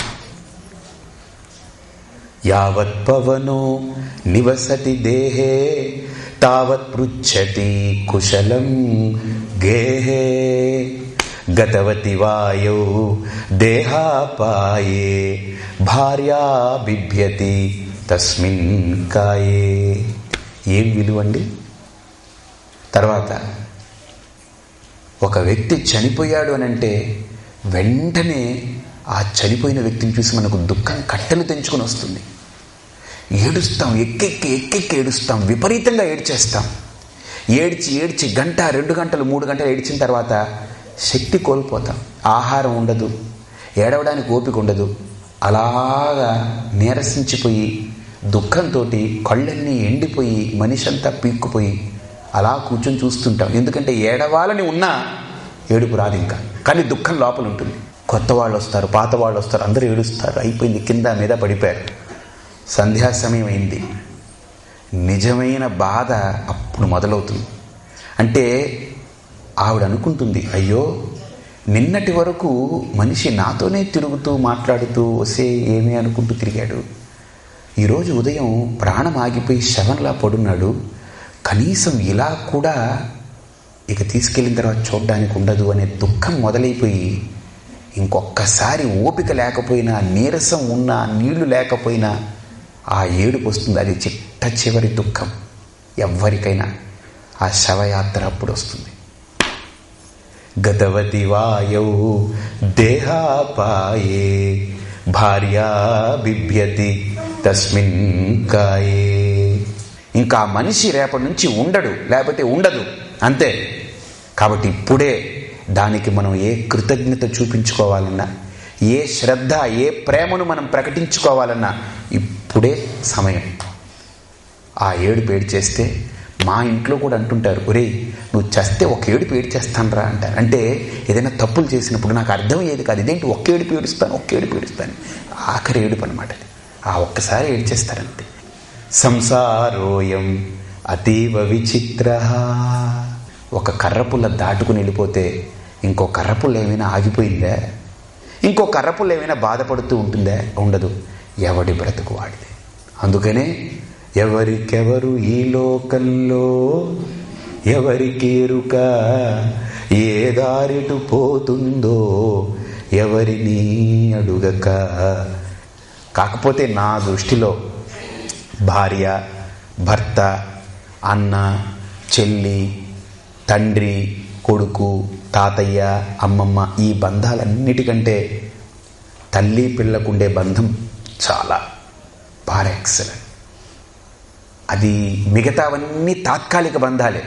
యావత్ పవనో నివసతి దేహే తావత్ పృచ్చతి కుశలం గేహే. గతవతి వాయౌ దేహాపాయే భార్యా బిభ్యతి తస్మిన్ కాయే. ఏం విలువండి? తర్వాత ఒక వ్యక్తి చనిపోయాడు అని అంటే వెంటనే ఆ చనిపోయిన వ్యక్తిని చూసి మనకు దుఃఖం కట్టెలు తెంచుకొని వస్తుంది. ఏడుస్తాం ఎక్కెక్కి ఎక్కెక్కి ఏడుస్తాం విపరీతంగా ఏడ్చేస్తాం. ఏడ్చి ఏడ్చి గంట రెండు గంటలు మూడు గంటలు ఏడ్చిన తర్వాత శక్తి కోల్పోతాం. ఆహారం ఉండదు ఏడవడానికి ఓపిక ఉండదు. అలాగా నీరసించిపోయి దుఃఖంతో కళ్ళన్నీ ఎండిపోయి మనిషి అంతా పీక్కుపోయి అలా కూర్చొని చూస్తుంటాం. ఎందుకంటే ఏడవాలని ఉన్నా ఏడుపు రాదు ఇంకా. కానీ దుఃఖం లోపల ఉంటుంది. కొత్త వాళ్ళు వస్తారు పాత వాళ్ళు వస్తారు అందరూ ఏడుస్తారు. అయిపోయింది కింద మీద పడిపోయారు. సంధ్యా సమయం అయింది నిజమైన బాధ అప్పుడు మొదలవుతుంది. అంటే ఆవిడ అనుకుంటుంది అయ్యో నిన్నటి వరకు మనిషి నాతోనే తిరుగుతూ మాట్లాడుతూ వసే ఏమి అనుకుంటూ తిరిగాడు. ఈరోజు ఉదయం ప్రాణం ఆగిపోయి శవంలా పడున్నాడు. కనీసం ఇలా కూడా ఇక తీసుకెళ్ళిన తర్వాత చూడడానికి ఉండదు అనే దుఃఖం మొదలైపోయి ఇంకొక్కసారి ఓపిక లేకపోయినా నీరసం ఉన్నా నీళ్ళు లేకపోయినా ఆ ఏడుపు వస్తుంది. అది చిట్ట చివరి దుఃఖం ఎవ్వరికైనా. ఆ శవయాత్ర అప్పుడు వస్తుంది. గతవతి వాయౌ దేహాపాయే భార్యా బిభ్యతి తస్మిన్ కాయే. ఇంకా మనిషి రేపటి నుంచి ఉండడు లేకపోతే ఉండదు అంతే. కాబట్టి ఇప్పుడే దానికి మనం ఏ కృతజ్ఞత చూపించుకోవాలన్నా ఏ శ్రద్ధ ఏ ప్రేమను మనం ప్రకటించుకోవాలన్నా ఇప్పుడే సమయం. ఆ ఏడుపు ఏడు చేస్తే మా ఇంట్లో కూడా అంటుంటారు ఒరేయ్ నువ్వు చస్తే ఒక ఏడుపు ఏడు చేస్తానరా అంటారు. అంటే ఏదైనా తప్పులు చేసినప్పుడు నాకు అర్థం ఏది కాదు ఇదేంటి ఒక్క ఏడుపు ఏడుస్తాను ఒక్క ఏడుపు ఏడుస్తాను ఆఖరి ఏడుపు అనమాట ఆ ఒక్కసారి ఏడ్చేస్తారంతే. సంసారోయం అతీవ విచిత్ర. ఒక కర్రపుల్ల దాటుకుని వెళ్ళిపోతే ఇంకో కర్రపుల్ల ఏమైనా ఆగిపోయిందా? ఇంకో కర్రపుల్ల ఏమైనా బాధపడుతూ ఉంటుందా? ఉండదు. ఎవడి బ్రతుకు వాడిదే? అందుకనే ఎవరికెవరు ఈ లోకంలో ఎవరికి ఎరుక? ఏ దారిటు పోతుందో ఎవరిని అడుగక? కాకపోతే నా దృష్టిలో భార్య భర్త అన్న చెల్లి తండ్రి కొడుకు తాతయ్య అమ్మమ్మ ఈ బంధాలన్నిటికంటే తల్లి పిల్లకుండే బంధం చాలా బాగా ఎక్సలెంట్ అది మిగతావన్నీ తాత్కాలిక బంధాలే.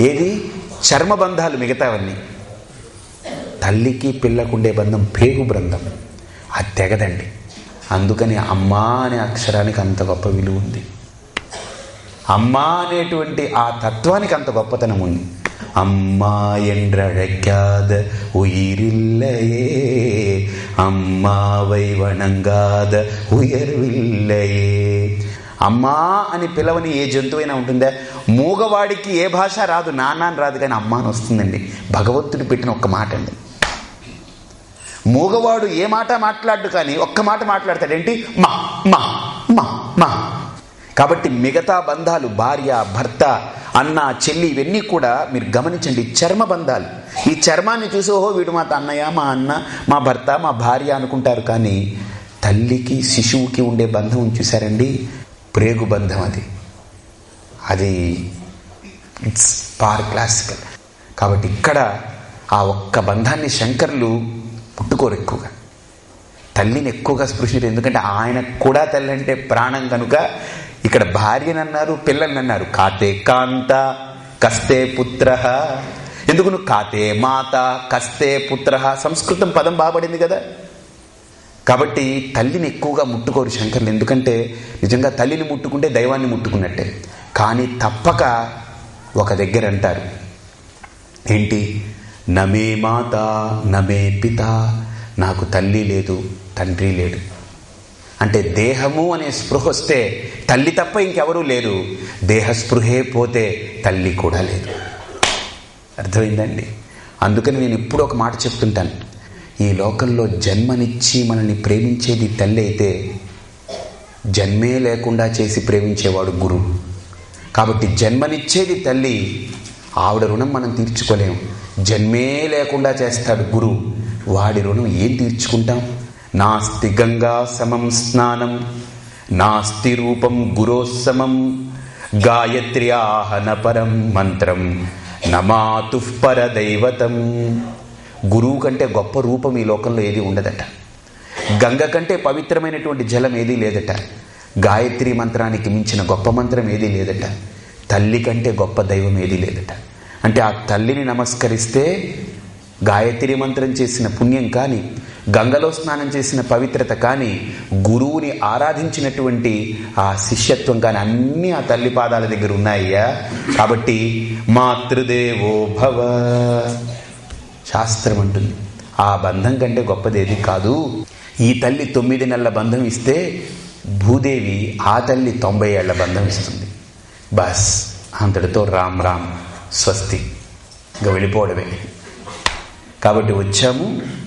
ఏది? చర్మ బంధాలు మిగతావన్నీ. తల్లికి పిల్లకుండే బంధం పేగు బృందం అది తెగదండి. అందుకని అమ్మా అనే అక్షరానికి అంత గొప్ప విలువ ఉంది. అమ్మా అనేటువంటి ఆ తత్వానికి అంత గొప్పతనం ఉంది. அம்மா என்றழைக்காத உயிரில்லையே అమ్మావై వణంగాద ఉయర్విల్లయే అమ్మా అని పిలవని ఏ జంతువైనా ఉంటుందా మూగవాడికి ఏ భాష రాదు నాన్న అని రాదు కానీ అమ్మ అని వస్తుందండి భగవంతుడు పెట్టిన ఒక్క మాట అండి మూగవాడు ఏ మాట మాట్లాడు కానీ ఒక్క మాట మాట్లాడతాడేంటి మా మా మా మా కాబట్టి మిగతా బంధాలు భార్య భర్త అన్న చెల్లి ఇవన్నీ కూడా మీరు గమనించండి. చర్మ బంధాలు. ఈ చర్మాన్ని చూసి ఓహో వీడు మా అన్నయ్య మా అన్న మా భర్త మా భార్య అనుకుంటారు. కానీ తల్లికి శిశువుకి ఉండే బంధం చూసారండి ప్రేగు బంధం అది. అది ఇట్స్ పార్ క్లాసికల్ కాబట్టి ఇక్కడ ఆ ఒక్క బంధాన్ని శంకర్లు పుట్టుకోరు ఎక్కువగా. తల్లిని ఎక్కువగా స్పృశించారు. ఎందుకంటే ఆయనకు కూడా తల్లి అంటే ప్రాణం కనుక ఇక్కడ భార్యని అన్నారు పిల్లల్ని అన్నారు కాతే కాంత కస్తే పుత్ర. ఎందుకు నువ్వు కాతే మాత కస్తే పుత్ర. సంస్కృతం పదం బాబడింది కదా. కాబట్టి తల్లిని ఎక్కువగా ముట్టుకోరు శంకర్లు. ఎందుకంటే నిజంగా తల్లిని ముట్టుకుంటే దైవాన్ని ముట్టుకున్నట్టే. కానీ తప్పక ఒక దగ్గర అంటారు. ఏంటి? నమే మాత నమే పిత. నాకు తల్లి లేదు తండ్రి లేడు అంటే దేహము అనే స్పృహ వస్తే తల్లి తప్ప ఇంకెవరూ లేరు. దేహ స్పృహే పోతే తల్లి కూడా లేదు. అర్థమైందండి? అందుకని నేను ఇప్పుడు ఒక మాట చెప్తుంటాను. ఈ లోకంలో జన్మనిచ్చి మనల్ని ప్రేమించేది తల్లి అయితే జన్మే లేకుండా చేసి ప్రేమించేవాడు గురువు కాబట్టి జన్మనిచ్చేది తల్లి ఆవిడ రుణం మనం తీర్చుకోలేము జన్మే లేకుండా చేస్తాడు గురువు వాడి రుణం ఏం తీర్చుకుంటాం? నాస్తి గంగా సమం స్నానం నాస్తి రూపం గురోసమం గాయత్ర్యాహన పరం మంత్రం నమాతు పరదైవతం. గురువు కంటే గొప్ప రూపం ఈ లోకంలో ఏది ఉండదట. గంగ కంటే పవిత్రమైనటువంటి జలం ఏదీ లేదట. గాయత్రి మంత్రానికి మించిన గొప్ప మంత్రం ఏదీ లేదట. తల్లి కంటే గొప్ప దైవం ఏదీ లేదట. అంటే ఆ తల్లిని నమస్కరిస్తే గాయత్రి మంత్రం చేసిన పుణ్యం కానీ గంగలో స్నానం చేసిన పవిత్రత కానీ గురువుని ఆరాధించినటువంటి ఆ శిష్యత్వం కానీ అన్నీ ఆ తల్లి పాదాల దగ్గర ఉన్నాయ్యా. కాబట్టి మాతృదేవో భవ. శాస్త్రం అంటుంది. ఆ బంధం కంటే గొప్పదేది కాదు. ఈ తల్లి తొమ్మిది నెలల బంధం ఇస్తే భూదేవి ఆ తల్లి తొంభై ఏళ్ళ బంధం ఇస్తుంది. బస్ అంతటితో రామ్ రామ్ స్వస్తి. ఇంకా వెళ్ళిపోవడమే. కాబట్టి వచ్చాము.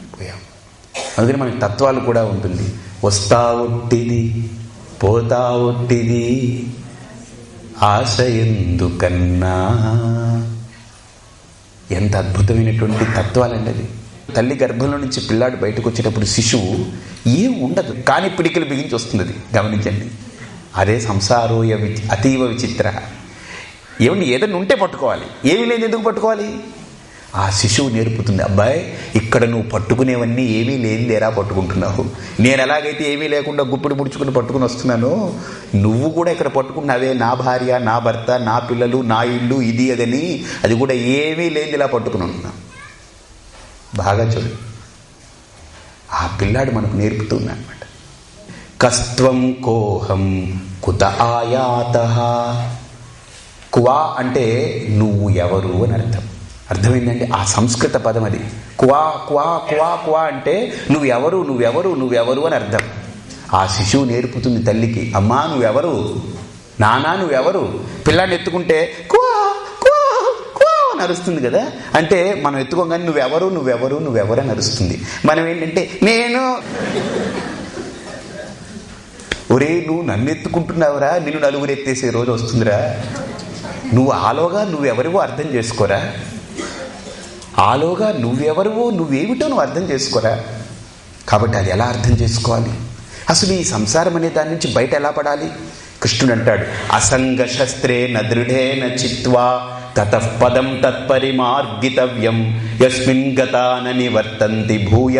అందుకని మనకి తత్వాలు కూడా ఉంటుంది. వస్తా ఒట్టిది పోతా ఒట్టిది ఆశ ఎందుకన్నా ఎంత అద్భుతమైనటువంటి తత్వాలండి అది. తల్లి గర్భంలో నుంచి పిల్లాడు బయటకు వచ్చేటప్పుడు శిశువు ఏం ఉండదు కానీ పిడికలు బిగించి వస్తుంది అది. గమనించండి. అదే సంసారోయ వి- అతీవ విచిత్ర. ఏమన్నా ఏదైనా ఉంటే పట్టుకోవాలి. ఏమీ లేదు ఎందుకు పట్టుకోవాలి? ఆ శిశువు నేర్పుతుంది అబ్బాయి ఇక్కడ నువ్వు పట్టుకునేవన్నీ ఏమీ లేని లేరా పట్టుకుంటున్నావు. నేను ఎలాగైతే ఏమీ లేకుండా గుప్పిడి ముడుచుకుని పట్టుకుని వస్తున్నానో నువ్వు కూడా ఇక్కడ పట్టుకున్నావే నా భార్య నా భర్త నా పిల్లలు నా ఇల్లు ఇది అదని అది కూడా ఏమీ లేని ఇలా పట్టుకుని ఉంటున్నావు బాగా చూడు ఆ పిల్లాడు మనకు నేర్పుతుంది అనమాట కస్త్వం కోహం కుత ఆయాత. క్వా అంటే నువ్వు ఎవరు అని అర్థం. అర్థమైందండి? ఆ సంస్కృత పదం అది. కువా కువా కువా కువా అంటే నువ్వెవరు నువ్వెవరు నువ్వెవరు అని అర్థం. ఆ శిశువు నేర్పుతుంది తల్లికి అమ్మా నువ్వెవరు? నానా నువ్వెవరు? పిల్లాన్ని ఎత్తుకుంటే క్వా క్వా క్వా అని అరుస్తుంది కదా. అంటే మనం ఎత్తుకోగానే నువ్వెవరు నువ్వెవరు నువ్వెవరు అని అరుస్తుంది. మనం ఏంటంటే నేను ఒరే నువ్వు నన్ను ఎత్తుకుంటున్నావురా నిన్ను నలుగురు ఎత్తేసే రోజు వస్తుందిరా. నువ్వు ఆలోగా నువ్వెవరివో అర్థం చేసుకోరా. ఆలోగా నువ్వెవరువో నువ్వేమిటో నువ్వు అర్థం చేసుకోరా? కాబట్టి అది ఎలా అర్థం చేసుకోవాలి? అసలు ఈ సంసారం అనే దాని నుంచి బయట ఎలా పడాలి? కృష్ణుడు అంటాడు అసంగ శస్త్రే నదృఢేన చిత్వా తతపదం తత్పరిమార్గితవ్యం యస్మిన్ గతాన నివర్తంతి భూయ.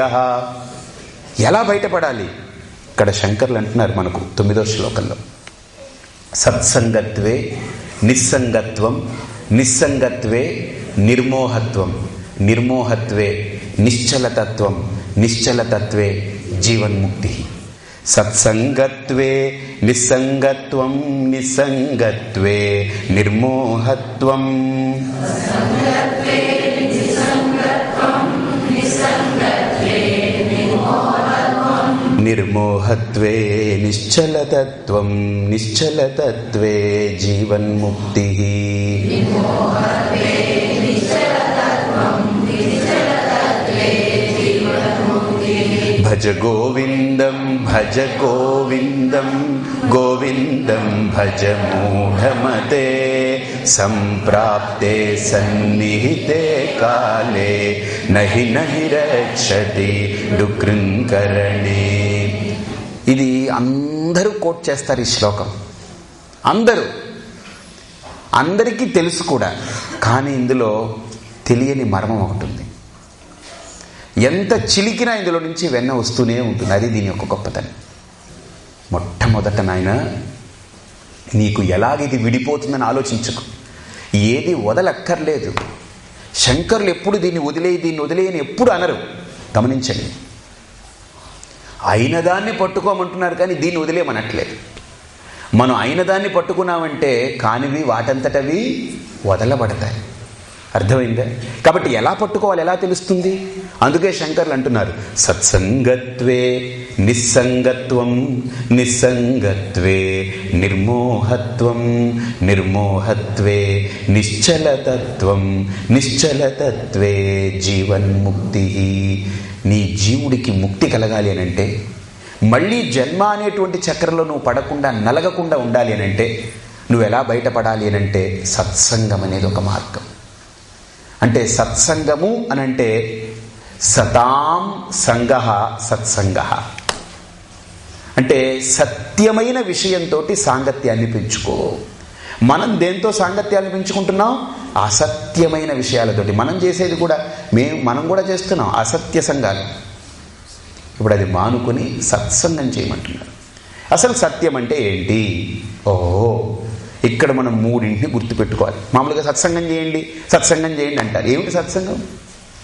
ఎలా బయటపడాలి ఇక్కడ శంకర్లు అంటున్నారు మనకు తొమ్మిదో శ్లోకంలో. సత్సంగత్వే నిస్సంగత్వం నిస్సంగత్వే నిర్మోహత్వం. నిర్మోహత్వే నిశ్చలతత్వం నిశ్చలతత్వే జీవన్ముక్తి. సత్సంగత్వే నిస్సంగత్వం నిస్సంగత్వే నిర్మోహత్వం. నిర్మోహత్వే నిశ్చలతత్వం నిశ్చలతత్వే జీవన్ముక్తి. నిర్మోహత్వే భజ గోవిందం భజ గోవిందం గోవిందం భజ మూఢమతే సంప్రాప్తే సన్నిహితే కాలే నహి నహి రక్షతి డుకృంకరణి ఇది అందరూ కోట్ చేస్తారు ఈ శ్లోకం అందరూ అందరికీ తెలుసు కూడా కానీ ఇందులో తెలియని మర్మం ఒకటి ఉంది. ఎంత చిలికినా ఇందులో నుంచి వెన్న వస్తూనే ఉంటుంది. అది దీని యొక్క గొప్పతనం. మొట్టమొదట నాయన నీకు ఎలాగిది విడిపోతుందని ఆలోచించకు. ఏది వదలక్కర్లేదు. శంకర్లు ఎప్పుడు దీన్ని వదిలేయి దీన్ని వదిలేయని ఎప్పుడు అనరు. గమనించండి. అయిన దాన్ని పట్టుకోమంటున్నారు కానీ దీన్ని వదిలేయమనట్లేదు మనం అయిన దాన్ని పట్టుకున్నామంటే కానివి వాటంతటవి వదలబడతాయి. అర్థమైందా? కాబట్టి ఎలా పట్టుకోవాలి ఎలా తెలుస్తుంది? అందుకే శంకర్లు అంటున్నారు సత్సంగత్వే నిస్సంగత్వం నిస్సంగత్వే నిర్మోహత్వం నిర్మోహత్వే నిశ్చలతత్వం నిశ్చలతత్వే జీవన్ముక్తి. నీ జీవుడికి ముక్తి కలగాలి అనంటే మళ్ళీ జన్మ అనేటువంటి చక్రంలో నువ్వు పడకుండా నలగకుండా ఉండాలి అనంటే నువ్వు ఎలా బయటపడాలి అనంటే సత్సంగం అనేది ఒక మార్గం. అంటే సత్సంగము అనంటే సతాం సంగ సత్సంగ. అంటే సత్యమైన విషయంతో సాంగత్యాన్ని పెంచుకో. మనం దేంతో సాంగత్యాన్ని పెంచుకుంటున్నాం? అసత్యమైన విషయాలతోటి. మనం చేసేది కూడా మేము మనం కూడా చేస్తున్నాం అసత్య సంఘాలు. ఇప్పుడు అది మానుకొని సత్సంగం చేయమంటున్నారు. అసలు సత్యం అంటే ఏంటి? ఓహో ఇక్కడ మనం మూడింటిని గుర్తుపెట్టుకోవాలి. మామూలుగా సత్సంగం చేయండి సత్సంగం చేయండి అంటారు. ఏమిటి సత్సంగం?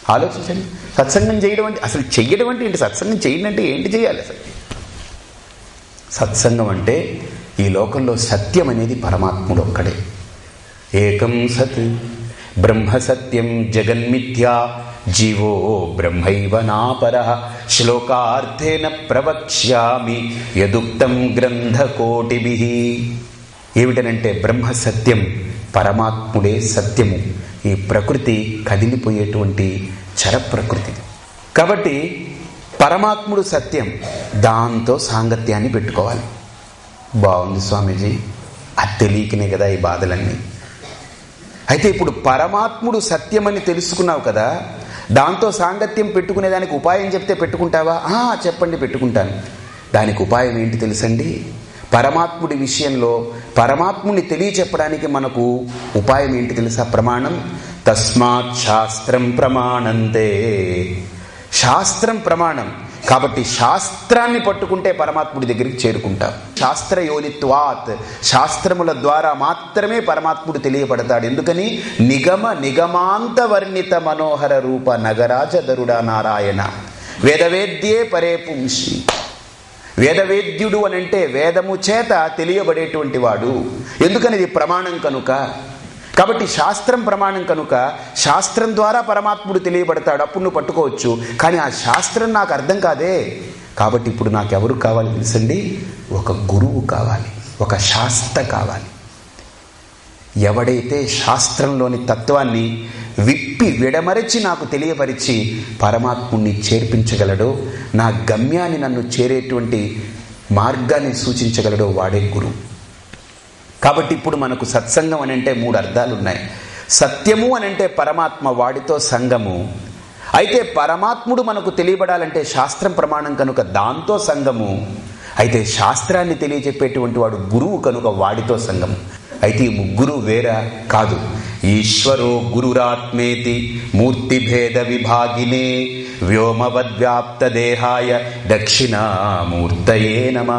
ఆలోచించండి. సత్సంగం చేయడం అంటే అసలు చెయ్యడం అంటే ఏంటి? సత్సంగం చేయండి అంటే ఏంటి చేయాలి అసలు? సత్సంగం అంటే ఈ లోకంలో సత్యం అనేది పరమాత్ముడు ఒక్కడే. ఏకం సత్ బ్రహ్మ సత్యం జగన్మిథ్యా జీవో బ్రహ్మైవ నాపర శ్లోకార్థేన ప్రవక్ష్యామి యదుక్తం గ్రంథకోటిభి. ఏమిటనంటే బ్రహ్మ సత్యం పరమాత్ముడే సత్యము. ఈ ప్రకృతి కదిలిపోయేటువంటి చర ప్రకృతి కాబట్టి పరమాత్ముడు సత్యం దాంతో సాంగత్యాన్ని పెట్టుకోవాలి. బాగుంది స్వామీజీ అది తెలియకనే కదా ఈ బాధలన్నీ. అయితే ఇప్పుడు పరమాత్ముడు సత్యమని తెలుసుకున్నావు కదా దాంతో సాంగత్యం పెట్టుకునేదానికి ఉపాయం చెప్తే పెట్టుకుంటావా? చెప్పండి పెట్టుకుంటాను. దానికి ఉపాయం ఏంటి తెలుసండి? పరమాత్ముడి విషయంలో పరమాత్ముని తెలియచెప్పడానికి మనకు ఉపాయం ఏంటి తెలుసా? ప్రమాణం? తస్మాత్ శాస్త్రం ప్రమాణంతే. శాస్త్రం ప్రమాణం. కాబట్టి శాస్త్రాన్ని పట్టుకుంటే పరమాత్ముడి దగ్గరికి చేరుకుంటాం. శాస్త్రయోనిత్వాత్ శాస్త్రముల ద్వారా మాత్రమే పరమాత్ముడు తెలియబడతాడు. ఎందుకని? నిగమ నిగమాంత వర్ణిత మనోహర రూప నగరాజ దరుడా నారాయణ. వేదవేద్యే పరే పుంసి. వేదవేద్యుడు అని అంటే వేదము చేత తెలియబడేటువంటి వాడు. ఎందుకని ఇది ప్రమాణం కనుక? కాబట్టి శాస్త్రం ప్రమాణం కనుక శాస్త్రం ద్వారా పరమాత్ముడు తెలియబడతాడు అప్పుడు నువ్వు పట్టుకోవచ్చు. కానీ ఆ శాస్త్రం నాకు అర్థం కాదే. కాబట్టి ఇప్పుడు నాకు ఎవరు కావాలి తెలుసండి? ఒక గురువు కావాలి ఒక శాస్త్ర కావాలి. ఎవడైతే శాస్త్రంలోని తత్వాన్ని విప్పి విడమరచి నాకు తెలియపరిచి పరమాత్ముణ్ణి చేర్పించగలడో నా గమ్యాన్ని నన్ను చేరేటువంటి మార్గాన్ని సూచించగలడో వాడే గురువు కాబట్టి ఇప్పుడు మనకు సత్సంగం అని అంటే మూడు అర్థాలు ఉన్నాయి సత్యము అని అంటే పరమాత్మ వాడితో సంగము. అయితే పరమాత్ముడు మనకు తెలియబడాలంటే శాస్త్రం ప్రమాణం కనుక దాంతో సంగము. అయితే శాస్త్రాన్ని తెలియజెప్పేటువంటి వాడు గురువు కనుక వాడితో సంగము. అయితే ఈ ముగ్గురు వేరా కాదు. ఈశ్వరో గురురాత్మేతి మూర్తిభేద విభాగినే వ్యోమవద్వ్యాప్త దేహాయ దక్షిణామూర్తయే నమ.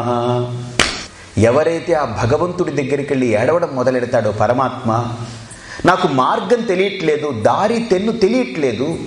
ఎవరైతే ఆ భగవంతుడి దగ్గరికి వెళ్ళి ఏడవడం మొదలెడతాడో పరమాత్మ నాకు మార్గం తెలియట్లేదు దారి తెన్ను తెలియట్లేదు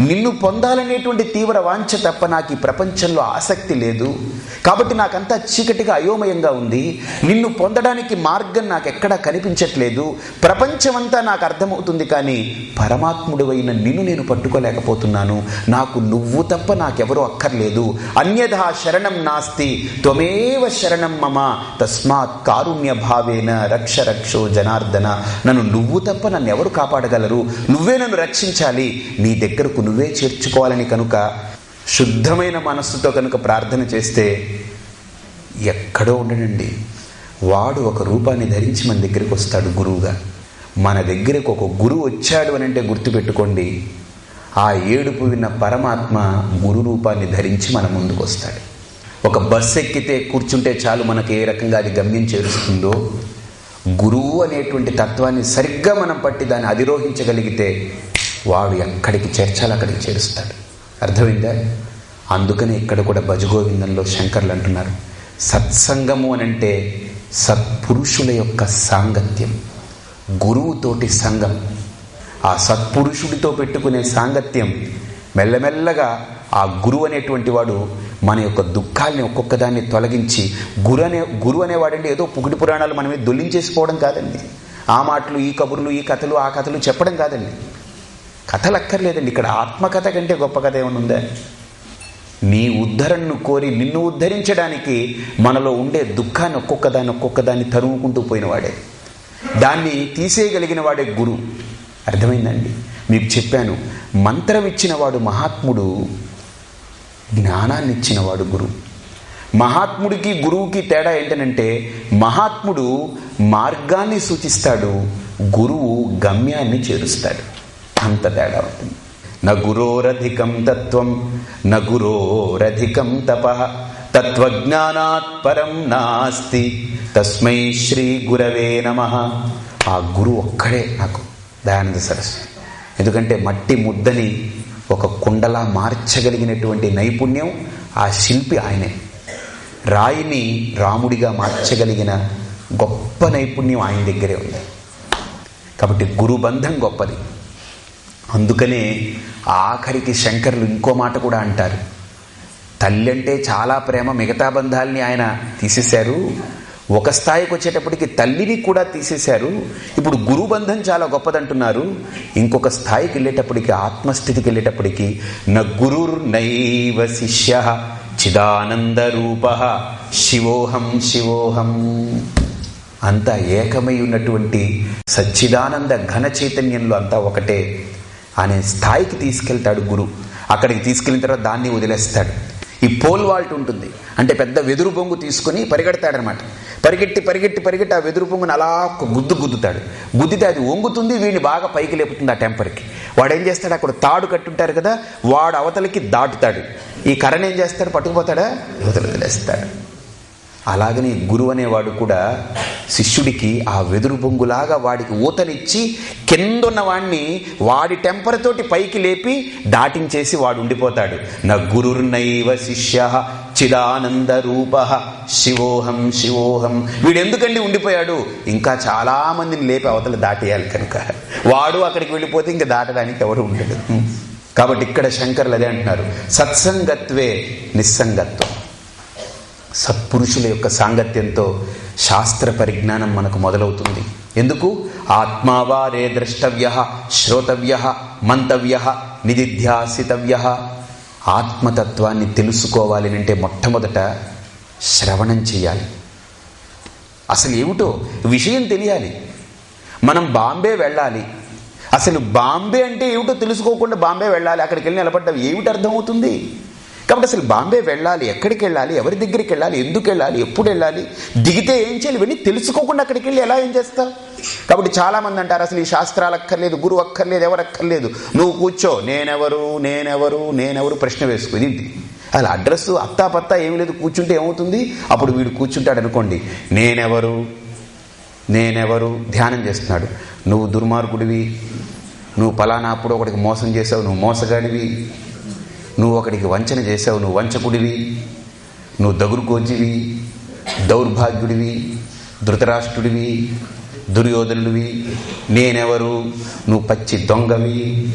నిన్ను పొందాలనేటువంటి తీవ్ర వాంఛ తప్ప నాకు ఈ ప్రపంచంలో ఆసక్తి లేదు. కాబట్టి నాకంతా చీకటిగా అయోమయంగా ఉంది. నిన్ను పొందడానికి మార్గం నాకు ఎక్కడా కనిపించట్లేదు. ప్రపంచమంతా నాకు అర్థమవుతుంది కానీ పరమాత్ముడు అయిన నిన్ను నేను పట్టుకోలేకపోతున్నాను. నాకు నువ్వు తప్ప నాకెవరూ అక్కర్లేదు. అన్యథా శరణం నాస్తి. త్వమేవ శరణం మమ. తస్మాత్ కారుణ్య భావేన రక్ష రక్షో జనార్దన. నన్ను నువ్వు తప్ప నన్ను ఎవరు కాపాడగలరు? నువ్వే నన్ను రక్షించాలి. నీ దగ్గరకు నువ్వే చేర్చుకోవాలని కనుక శుద్ధమైన మనస్సుతో కనుక ప్రార్థన చేస్తే ఎక్కడో ఉండడండి. వాడు ఒక రూపాన్ని ధరించి మన దగ్గరికి వస్తాడు గురువుగా. మన దగ్గరకు ఒక గురువు వచ్చాడు అని అంటే గుర్తుపెట్టుకోండి. ఆ ఏడుపు విన్న పరమాత్మ గురు రూపాన్ని ధరించి మన ముందుకు వస్తాడు. ఒక బస్సు ఎక్కితే కూర్చుంటే చాలు మనకు ఏ రకంగా అది గమ్యం చేరుస్తుందో. గురువు అనేటువంటి తత్వాన్ని సరిగ్గా మనం పట్టి దాన్ని అధిరోహించగలిగితే వాడు ఎక్కడికి చేర్చాలో అక్కడికి చేరుస్తాడు. అర్థమైందా? అందుకనే ఇక్కడ కూడా భజగోవిందంలో శంకర్లు అంటున్నారు సత్సంగము అనంటే సత్పురుషుల యొక్క సాంగత్యం గురువుతోటి సంఘం. ఆ సత్పురుషుడితో పెట్టుకునే సాంగత్యం మెల్లమెల్లగా ఆ గురువు అనేటువంటి వాడు మన యొక్క దుఃఖాల్ని ఒక్కొక్క దాన్ని తొలగించి గురు అనే గురువు అనేవాడండి ఏదో పుగిటి పురాణాలు మనమే దొల్లించేసిపోవడం కాదండి. ఆ మాటలు ఈ కబుర్లు ఈ కథలు ఆ కథలు చెప్పడం కాదండి. కథలు అక్కర్లేదండి ఇక్కడ ఆత్మకథ కంటే గొప్ప కథ ఏమనుందా ఉందా? నీ ఉద్ధరణను కోరి నిన్ను ఉద్ధరించడానికి మనలో ఉండే దుఃఖాన్ని ఒక్కొక్క దాన్ని ఒక్కొక్క దాన్ని తరుముకుంటూ పోయినవాడే. దాన్ని తీసేయగలిగిన వాడే గురు. అర్థమైందండి? మీకు చెప్పాను మంత్రం ఇచ్చినవాడు మహాత్ముడు జ్ఞానాన్ని ఇచ్చినవాడు గురు. మహాత్ముడికి గురువుకి తేడా ఏంటనంటే మహాత్ముడు మార్గాన్ని సూచిస్తాడు గురువు గమ్యాన్ని చేరుస్తాడు. అంత తేడా ఉంటుంది నగురోరధికం తత్వం నగురోరధికం తప తత్వజ్ఞానాత్ పరం నాస్తి తస్మై శ్రీ గురవే నమ. ఆ గురువు ఒక్కడే నాకు దయానంద సరస్వతి ఎందుకంటే మట్టి ముద్దని ఒక కుండలా మార్చగలిగినటువంటి నైపుణ్యం ఆ శిల్పి ఆయనే. రాయిని రాముడిగా మార్చగలిగిన గొప్ప నైపుణ్యం ఆయన దగ్గరే ఉంది. కాబట్టి గురుబంధం గొప్పది. అందుకనే ఆఖరికి శంకర్లు ఇంకో మాట కూడా అంటారు. తల్లి అంటే చాలా ప్రేమ మిగతా బంధాలని ఆయన తీసేశారు. ఒక స్థాయికి వచ్చేటప్పటికి తల్లిని కూడా తీసేశారు. ఇప్పుడు గురుబంధం చాలా గొప్పదంటున్నారు. ఇంకొక స్థాయికి వెళ్ళేటప్పటికి ఆత్మస్థితికి వెళ్ళేటప్పటికి నగురుర్ నైవ శిష్య చిదానంద రూప శివోహం శివోహం. అంతా ఏకమై ఉన్నటువంటి సచ్చిదానంద ఘన చైతన్యంలో అంతా ఒకటే. అనే స్థాయికి తీసుకెళ్తాడు గురువు. అక్కడికి తీసుకెళ్ళిన తర్వాత దాన్ని వదిలేస్తాడు. ఈ పోల్ వాల్ట్ ఉంటుంది. అంటే పెద్ద వెదురు బొంగు తీసుకుని పరిగెడతాడనమాట. పరిగెట్టి పరిగెట్టి పరిగెట్టి ఆ వెదురు బొంగును అలా గుద్దు గుద్దుతాడు. గుద్దితే అది వంగుతుంది వీడిని బాగా పైకి లేపుతుంది ఆ టెంపర్కి. వాడు ఏం చేస్తాడు? అక్కడ తాడు కట్టుంటారు కదా వాడు అవతలకి దాటుతాడు. ఈ కర్రను ఏం చేస్తాడు? పట్టుకుపోతాడా? అవతల వదిలేస్తాడు. అలాగనే గురువు అనేవాడు కూడా శిష్యుడికి ఆ వెదురు బొంగులాగా వాడికి ఊతనిచ్చి కిందున్న వాడిని వాడి టెంపర్ తోటి పైకి లేపి దాటించేసి వాడు ఉండిపోతాడు. నా గురుర్నైవ శిష్య చిదానంద రూప శివోహం శివోహం. వీడెందుకండి ఉండిపోయాడు? ఇంకా చాలా మందిని లేపి అవతల దాటేయాలి కనుక. వాడు అక్కడికి వెళ్ళిపోతే ఇంకా దాటడానికి ఎవరు ఉండడు కాబట్టి ఇక్కడ శంకర్లు అదే అంటున్నారు. సత్సంగత్వే నిస్సంగత్వం. సత్పురుషుల యొక్క సాంగత్యంతో శాస్త్ర పరిజ్ఞానం మనకు మొదలవుతుంది. ఎందుకు? ఆత్మావారే ద్రష్టవ్య శ్రోతవ్య మంతవ్య నిధిధ్యాసితవ్య. ఆత్మతత్వాన్ని తెలుసుకోవాలి అంటే మొట్టమొదట శ్రవణం చేయాలి. అసలు ఏమిటో? విషయం తెలియాలి. మనం బాంబే వెళ్ళాలి. అసలు బాంబే అంటే ఏమిటో తెలుసుకోకుండా బాంబే వెళ్ళాలి. అక్కడికి వెళ్ళి నిలబడ్డం ఏమిటి అర్థమవుతుంది? కాబట్టి అసలు బాంబే వెళ్ళాలి ఎక్కడికి వెళ్ళాలి ఎవరి దగ్గరికి వెళ్ళాలి ఎందుకు వెళ్ళాలి ఎప్పుడు వెళ్ళాలి దిగితే ఏం చేయాలి ఇవన్నీ తెలుసుకోకుండా అక్కడికి వెళ్ళి ఎలా ఏం చేస్తావు? కాబట్టి చాలామంది అంటారు అసలు ఈ శాస్త్రాలు అక్కర్లేదు గురువు అక్కర్లేదు ఎవరు అక్కర్లేదు. నువ్వు కూర్చో నేనెవరు నేనెవరు నేనెవరు ప్రశ్న వేసుకుని ఇది అసలు అడ్రస్ అత్తా పత్తా ఏమి లేదు కూర్చుంటే ఏమవుతుంది? అప్పుడు వీడు కూర్చుంటాడు అనుకోండి నేనెవరు నేనెవరు ధ్యానం చేస్తున్నాడు. నువ్వు దుర్మార్గుడివి నువ్వు పలానా అప్పుడు ఒకటికి మోసం చేసావు నువ్వు మోసగాడివి. నువ్వు ఒకడికి వంచన చేసావు నువ్వు వంచకుడివి నువ్వు దగురుకోజివి దౌర్భాగ్యుడివి ధృతరాష్ట్రుడివి దుర్యోధనుడివి నేనెవరు? నువ్వు పచ్చి దొంగవి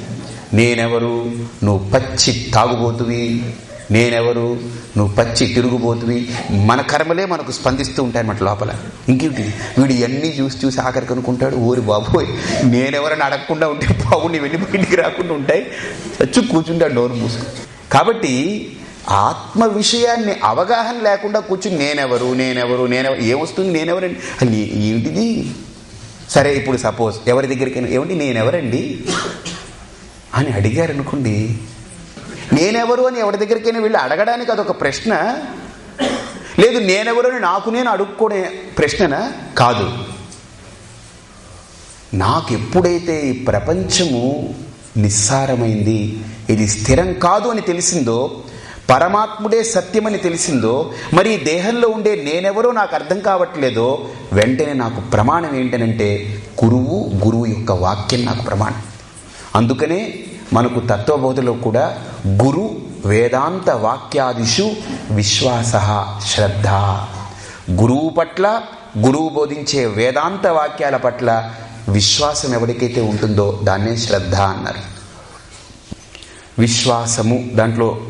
నేనెవరు? నువ్వు పచ్చి తాగుబోతువి నేనెవరు? నువ్వు పచ్చి తిరుగుబోతువి. మన కర్మలే మనకు స్పందిస్తూ ఉంటాయి మన లోపల. ఇంకేంటి వీడు ఇవన్నీ చూసి చూసి ఆఖరికి అనుకుంటాడు ఓరి బాబోయ్ నేనెవరని అడగకుండా ఉంటే బాబు వెళ్ళి బయటికి రాకుండా ఉంటాయి. చచ్చు కూర్చుంటాడు నోరు మూసుకు కాబట్టి ఆత్మ విషయాన్ని అవగాహన లేకుండా కూర్చుని నేనెవరు నేనెవరు నేనెవరు ఏమొస్తుంది నేనెవరండి? అసలు ఏంటిది సరే ఇప్పుడు సపోజ్ ఎవరి దగ్గరికైనా ఏమండి నేనెవరండి? అని అడిగారు అనుకోండి నేనెవరు అని ఎవరి దగ్గరికైనా వెళ్ళి అడగడానికి అదొక ప్రశ్న. లేదు నేనెవరు అని నాకు నేను అడుక్కునే ప్రశ్ననా? కాదు. నాకు ఎప్పుడైతే ఈ ప్రపంచము నిస్సారమైంది. ఇది స్థిరం కాదు అని తెలిసిందో పరమాత్ముడే సత్యమని తెలిసిందో మరి దేహంలో ఉండే నేనెవరో నాకు అర్థం కావట్లేదో వెంటనే నాకు ప్రమాణం ఏంటనంటే గురువు గురువు యొక్క వాక్యం నాకు ప్రమాణం. అందుకనే మనకు తత్వబోధలో కూడా గురు వేదాంత వాక్యాదిషు విశ్వాస శ్రద్ధ. గురువు పట్ల గురువు బోధించే వేదాంత వాక్యాల పట్ల విశ్వాసం ఎవరికైతే ఉంటుందో దాన్నే శ్రద్ధ అన్నారు. విశ్వాసము దాంట్లో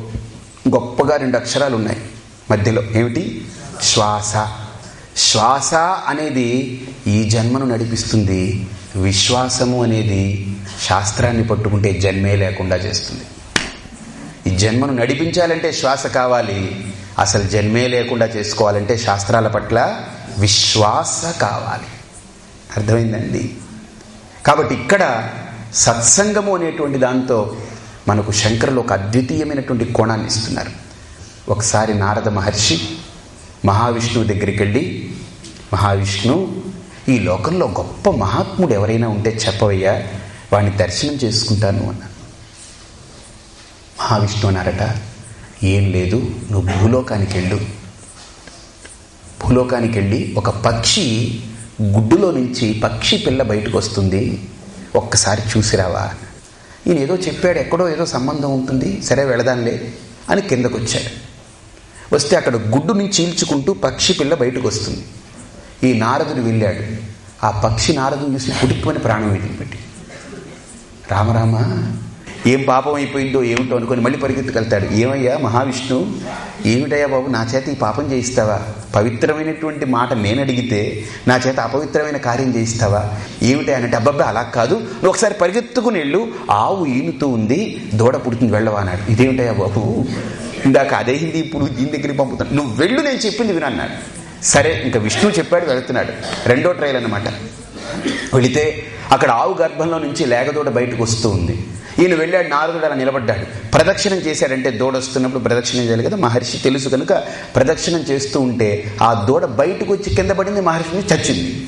గొప్పగా రెండు అక్షరాలు ఉన్నాయి. మధ్యలో ఏమిటి? శ్వాస. శ్వాస అనేది ఈ జన్మను నడిపిస్తుంది. విశ్వాసము అనేది శాస్త్రాన్ని పట్టుకుంటే జన్మే లేకుండా చేస్తుంది. ఈ జన్మను నడిపించాలంటే శ్వాస కావాలి. అసలు జన్మే లేకుండా చేసుకోవాలంటే శాస్త్రాల పట్ల విశ్వాస కావాలి. అర్థమైందండి? కాబట్టి ఇక్కడ సత్సంగము అనేటువంటి దాంతో మనకు శంకరులు ఒక అద్వితీయమైనటువంటి కోణాన్ని ఇస్తున్నారు. ఒకసారి నారద మహర్షి మహావిష్ణువు దగ్గరికి వెళ్ళి మహావిష్ణు ఈ లోకంలో గొప్ప మహాత్ముడు ఎవరైనా ఉంటే చెప్పవయ్యా వాడిని దర్శనం చేసుకుంటాను అన్నాను మహావిష్ణు అన్నారట ఏం లేదు నువ్వు భూలోకానికి వెళ్ళు భూలోకానికి వెళ్ళి ఒక పక్షి గుడ్డులో నుంచి పక్షి పిల్ల బయటకు వస్తుంది. ఒక్కసారి చూసిరావా ఈయన ఏదో చెప్పాడు ఎక్కడో ఏదో సంబంధం ఉంటుంది. సరే వెళదాంలే అని కిందకు వచ్చాడు వస్తే అక్కడ గుడ్డు నుంచి చీల్చుకుంటూ పక్షి పిల్ల బయటకు వస్తుంది. ఈ నారదుడు వెళ్ళాడు. ఆ పక్షి నారదుని చూసి కుటుంబని ప్రాణం వదిలిపెట్టి రామరామ ఏం పాపం అయిపోయిందో ఏమిటో అనుకుని మళ్ళీ పరిగెత్తుకెళ్తాడు. ఏమయ్యా మహావిష్ణు? ఏమిటయ్యా బాబు నా చేత ఈ పాపం చేయిస్తావా? పవిత్రమైనటువంటి మాట నేను అడిగితే నా చేత అపవిత్రమైన కార్యం చేయిస్తావా? ఏమిటా అంటే అబ్బాబ్బా అలా కాదు. నువ్వు ఒకసారి పరిగెత్తుకుని వెళ్ళు. ఆవు ఈనుతూ ఉంది దూడ పుడుతుంది వెళ్ళవా అన్నాడు. ఇదేమిటయ్యా బాబు? ఇందాక అదే హిందీ ఇప్పుడు దీని దగ్గరికి పంపుతాను నువ్వు వెళ్ళు నేను చెప్పింది వినన్నాడు సరే ఇంకా విష్ణువు చెప్పాడు వెళుతున్నాడు. రెండో ట్రైల్ అనమాట వెళితే అక్కడ ఆవు గర్భంలో నుంచి లేగదూడ బయటకు వస్తూ ఉంది. ఈయన వెళ్ళాడు నారదుడు అలా నిలబడ్డాడు. ప్రదక్షిణం చేశాడంటే దూడ వస్తున్నప్పుడు ప్రదక్షిణం చేయాలి కదా? మహర్షి తెలుసు కనుక ప్రదక్షిణం చేస్తూ ఉంటే ఆ దూడ బయటకు వచ్చి కింద పడింది మహర్షిని చచ్చింది.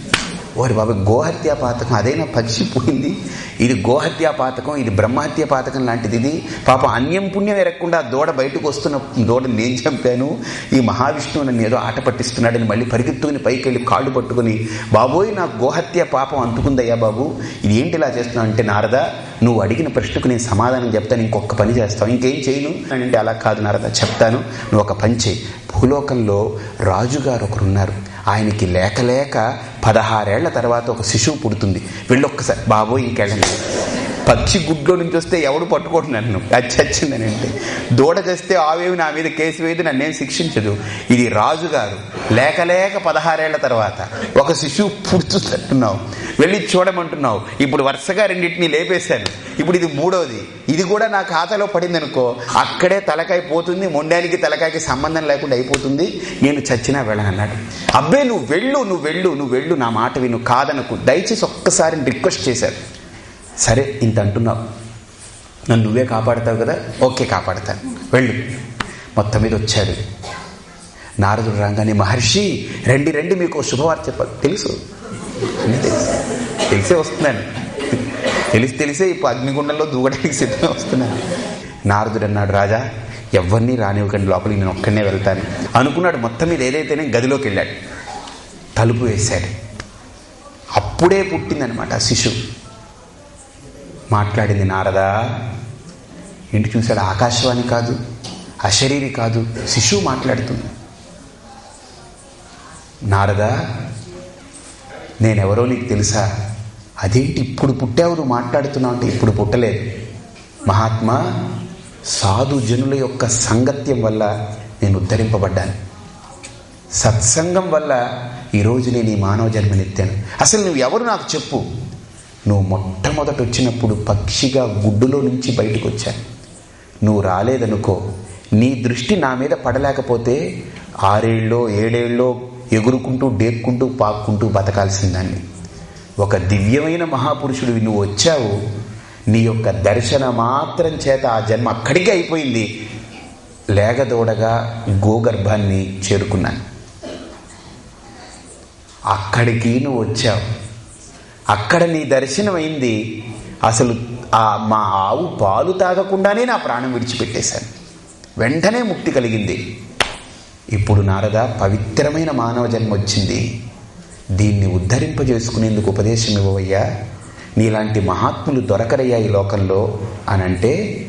ఓరి బాబు గోహత్యా పాతకం అదైనా? పచ్చిపోయింది ఇది గోహత్యా పాతకం ఇది బ్రహ్మహత్య పాతకం లాంటిది ఇది. పాప అన్యం పుణ్యం ఎరగకుండా దూడ బయటకు వస్తున్న దూడ నేను చంపాను. ఈ మహావిష్ణువు నన్ను ఏదో ఆట పట్టిస్తున్నాడని మళ్ళీ పరిగెత్తుకుని పైకి వెళ్ళి కాళ్ళు పట్టుకుని బాబోయ్ నాకు గోహత్య పాపం అంటుకుందయ్యా బాబు. ఇది ఏంటి ఇలా చేస్తున్నావు? అంటే నారదా నువ్వు అడిగిన ప్రశ్నకు నేను సమాధానం చెప్తాను. ఇంకొక పని చేస్తావు. ఇంకేం చేయను? అంటే అలా కాదు నారద చెప్తాను. నువ్వు ఒక పని చేయి. భూలోకంలో రాజుగారు ఒకరున్నారు. ఆయనకి లేక లేక పదహారేళ్ళ తర్వాత ఒక శిశువు పుడుతుంది. వెళ్ళొక్కసారి బాబోయ్ ఇంకెళ్ళండి పచ్చి గుడ్లో నుంచి వస్తే ఎవడు పట్టుకోడు నన్ను. అది అంటే దూడ చేస్తే ఆవేవి నా మీద కేసు వేయదు నన్నేం శిక్షించదు. ఇది రాజుగారు లేక లేక పదహారేళ్ళ తర్వాత ఒక శిశువు పుడుతుందంటున్నావు వెళ్ళి చూడమంటున్నావు. ఇప్పుడు వరుసగా రెండింటిని లేపేశాను. ఇప్పుడు ఇది మూడోది. ఇది కూడా నా ఖాతాలో పడింది అనుకో అక్కడే తలకాయ పోతుంది మొండానికి తలకాయకి సంబంధం లేకుండా అయిపోతుంది. నేను చచ్చినా వెళ్ళనన్నాడు. అబ్బే నువ్వు వెళ్ళు నువ్వు వెళ్ళు నువ్వు వెళ్ళు నా మాట విను కాదనకు. దయచేసి ఒక్కసారి రిక్వెస్ట్ చేశారు. సరే ఇంత అంటున్నావు. నన్ను నువ్వే కాపాడతావు కదా? ఓకే కాపాడతాను. వెళ్ళు. మొత్తం మీద వచ్చాడు నారదుడు రాగానే మహర్షి రండి రండి మీకు శుభవార్త చెప్పాలి. తెలుసు. తెలిసే వస్తున్నాను. తెలిసి తెలిసే ఇప్పుడు అగ్నిగుండంలో దూకడానికి సిద్ధంగా వస్తున్నాను. నారదుడు అన్నాడు రాజా ఎవరిని రానివ్వకండి లోపలికి నేను ఒక్కడనే వెళ్తాను. అనుకున్నాడు మొత్తం మీద ఏదైతేనే గదిలోకి వెళ్ళాడు. తలుపు వేశాడు. అప్పుడే పుట్టిందనమాట శిశువు. మాట్లాడింది నారదా. ఇంటి చూశాడు ఆకాశవాణి కాదు అశరీరి కాదు శిశువు మాట్లాడుతుంది. నారదా నేనెవరో నీకు తెలుసా? అదేంటి ఇప్పుడు పుట్టావు నువ్వు మాట్లాడుతున్నావు అంటే ఇప్పుడు పుట్టలేదు. మహాత్మా సాధు జనుల యొక్క సంగత్యం వల్ల నేను ఉద్ధరింపబడ్డాను. సత్సంగం వల్ల ఈరోజు నేను ఈ మానవ జన్మనెత్తాను అసలు నువ్వు ఎవరు నాకు చెప్పు? నువ్వు మొట్టమొదట వచ్చినప్పుడు పక్షిగా గుడ్డులో నుంచి బయటకు వచ్చాను నువ్వు రాలేదనుకో నీ దృష్టి నా మీద పడలేకపోతే ఆరేళ్ళలో ఏడేళ్ళలో ఎగురుకుంటూ డేక్కుంటూ పాక్కుంటూ బతకాల్సిందాన్ని. ఒక దివ్యమైన మహాపురుషుడు నువ్వు వచ్చావు. నీ యొక్క దర్శన మాత్రం చేత ఆ జన్మ అక్కడికే అయిపోయింది. లేగదోడగా గోగర్భాన్ని చేరుకున్నాను. అక్కడికి నువ్వు వచ్చావు. అక్కడ నీ దర్శనం అయింది అసలు ఆ మా ఆవు పాలు తాగకుండానే నా ప్రాణం విడిచిపెట్టేశాను. వెంటనే ముక్తి కలిగింది. ఇప్పుడు నారద పవిత్రమైన మానవ జన్మ వచ్చింది. దీన్ని ఉద్ధరింపజేసుకునేందుకు ఉపదేశం ఇవ్వవయ్యా. నీలాంటి మహాత్ములు దొరకరయ్యా ఈ లోకంలో అనంటే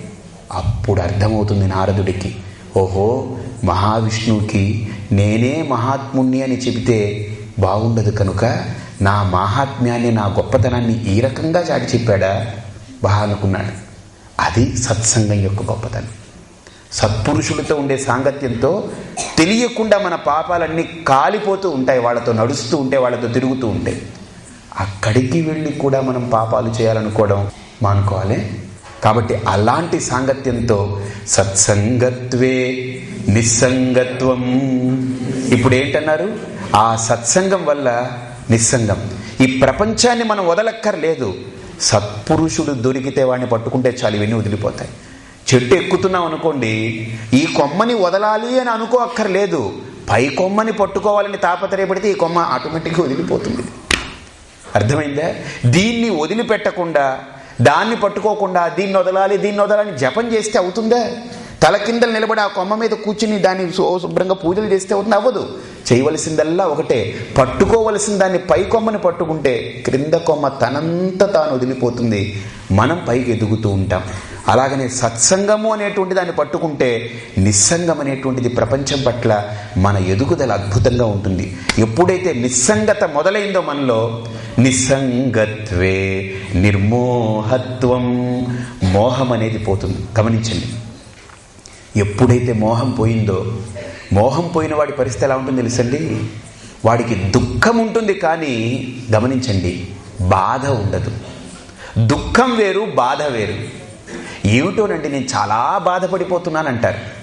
అప్పుడు అర్థమవుతుంది నారదుడికి. ఓహో మహావిష్ణువుకి నేనే మహాత్ముణ్ణి అని చెబితే బాగుండదు కనుక నా మాహాత్మ్యాన్ని నా గొప్పతనాన్ని ఈ రకంగా చాటి చెప్పాడా? బాగా అనుకున్నాడు. అది సత్సంగం యొక్క గొప్పతనం. సత్పురుషులతో ఉండే సాంగత్యంతో తెలియకుండా మన పాపాలన్నీ కాలిపోతూ ఉంటాయి వాళ్ళతో నడుస్తూ ఉంటే వాళ్ళతో తిరుగుతూ ఉంటాయి. అక్కడికి వెళ్ళి కూడా మనం పాపాలు చేయాలనుకోవడం మానుకోవాలి. కాబట్టి అలాంటి సాంగత్యంతో సత్సంగత్వే నిస్సంగత్వం. ఇప్పుడు ఏంటన్నారు ఆ సత్సంగం వల్ల నిస్సంగం. ఈ ప్రపంచాన్ని మనం వదలక్కర్లేదు. సత్పురుషుడు దొరికితే వాడిని పట్టుకుంటే చాలు ఇవన్నీ వదిలిపోతాయి. చెట్టు ఎక్కుతున్నాం అనుకోండి ఈ కొమ్మని వదలాలి అని అనుకో అక్కర్లేదు పై కొమ్మని పట్టుకోవాలని తాపత్రయపడితే ఈ కొమ్మ ఆటోమేటిక్గా వదిలిపోతుంది. అర్థమైందా? దీన్ని వదిలిపెట్టకుండా దాన్ని పట్టుకోకుండా దీన్ని వదలాలి దీన్ని వదలాలని జపం చేస్తే అవుతుందా? తల కిందలు నిలబడి ఆ కొమ్మ మీద కూర్చుని దాన్ని శుభ్రంగా పూజలు చేస్తే అవుతుంది? అవ్వదు. చేయవలసిందల్లా ఒకటే. పట్టుకోవలసిన దాన్ని పై కొమ్మని పట్టుకుంటే క్రింద కొమ్మ తనంత తాను వదిలిపోతుంది. మనం పైకి ఎదుగుతూ ఉంటాం. అలాగనే సత్సంగము అనేటువంటి దాన్ని పట్టుకుంటే నిస్సంగం అనేటువంటిది ప్రపంచం పట్ల మన ఎదుగుదల అద్భుతంగా ఉంటుంది. ఎప్పుడైతే నిస్సంగత మొదలైందో మనలో నిస్సంగత్వే నిర్మోహత్వం మోహం అనేది పోతుంది. గమనించండి. ఎప్పుడైతే మోహం పోయిందో మోహం పోయిన వాడి పరిస్థితి ఎలా ఉంటుంది తెలుసండి? వాడికి దుఃఖం ఉంటుంది కానీ గమనించండి బాధ ఉండదు. దుఃఖం వేరు బాధ వేరు. ఏమిటోనండి నేను చాలా బాధపడిపోతున్నాను అంటారు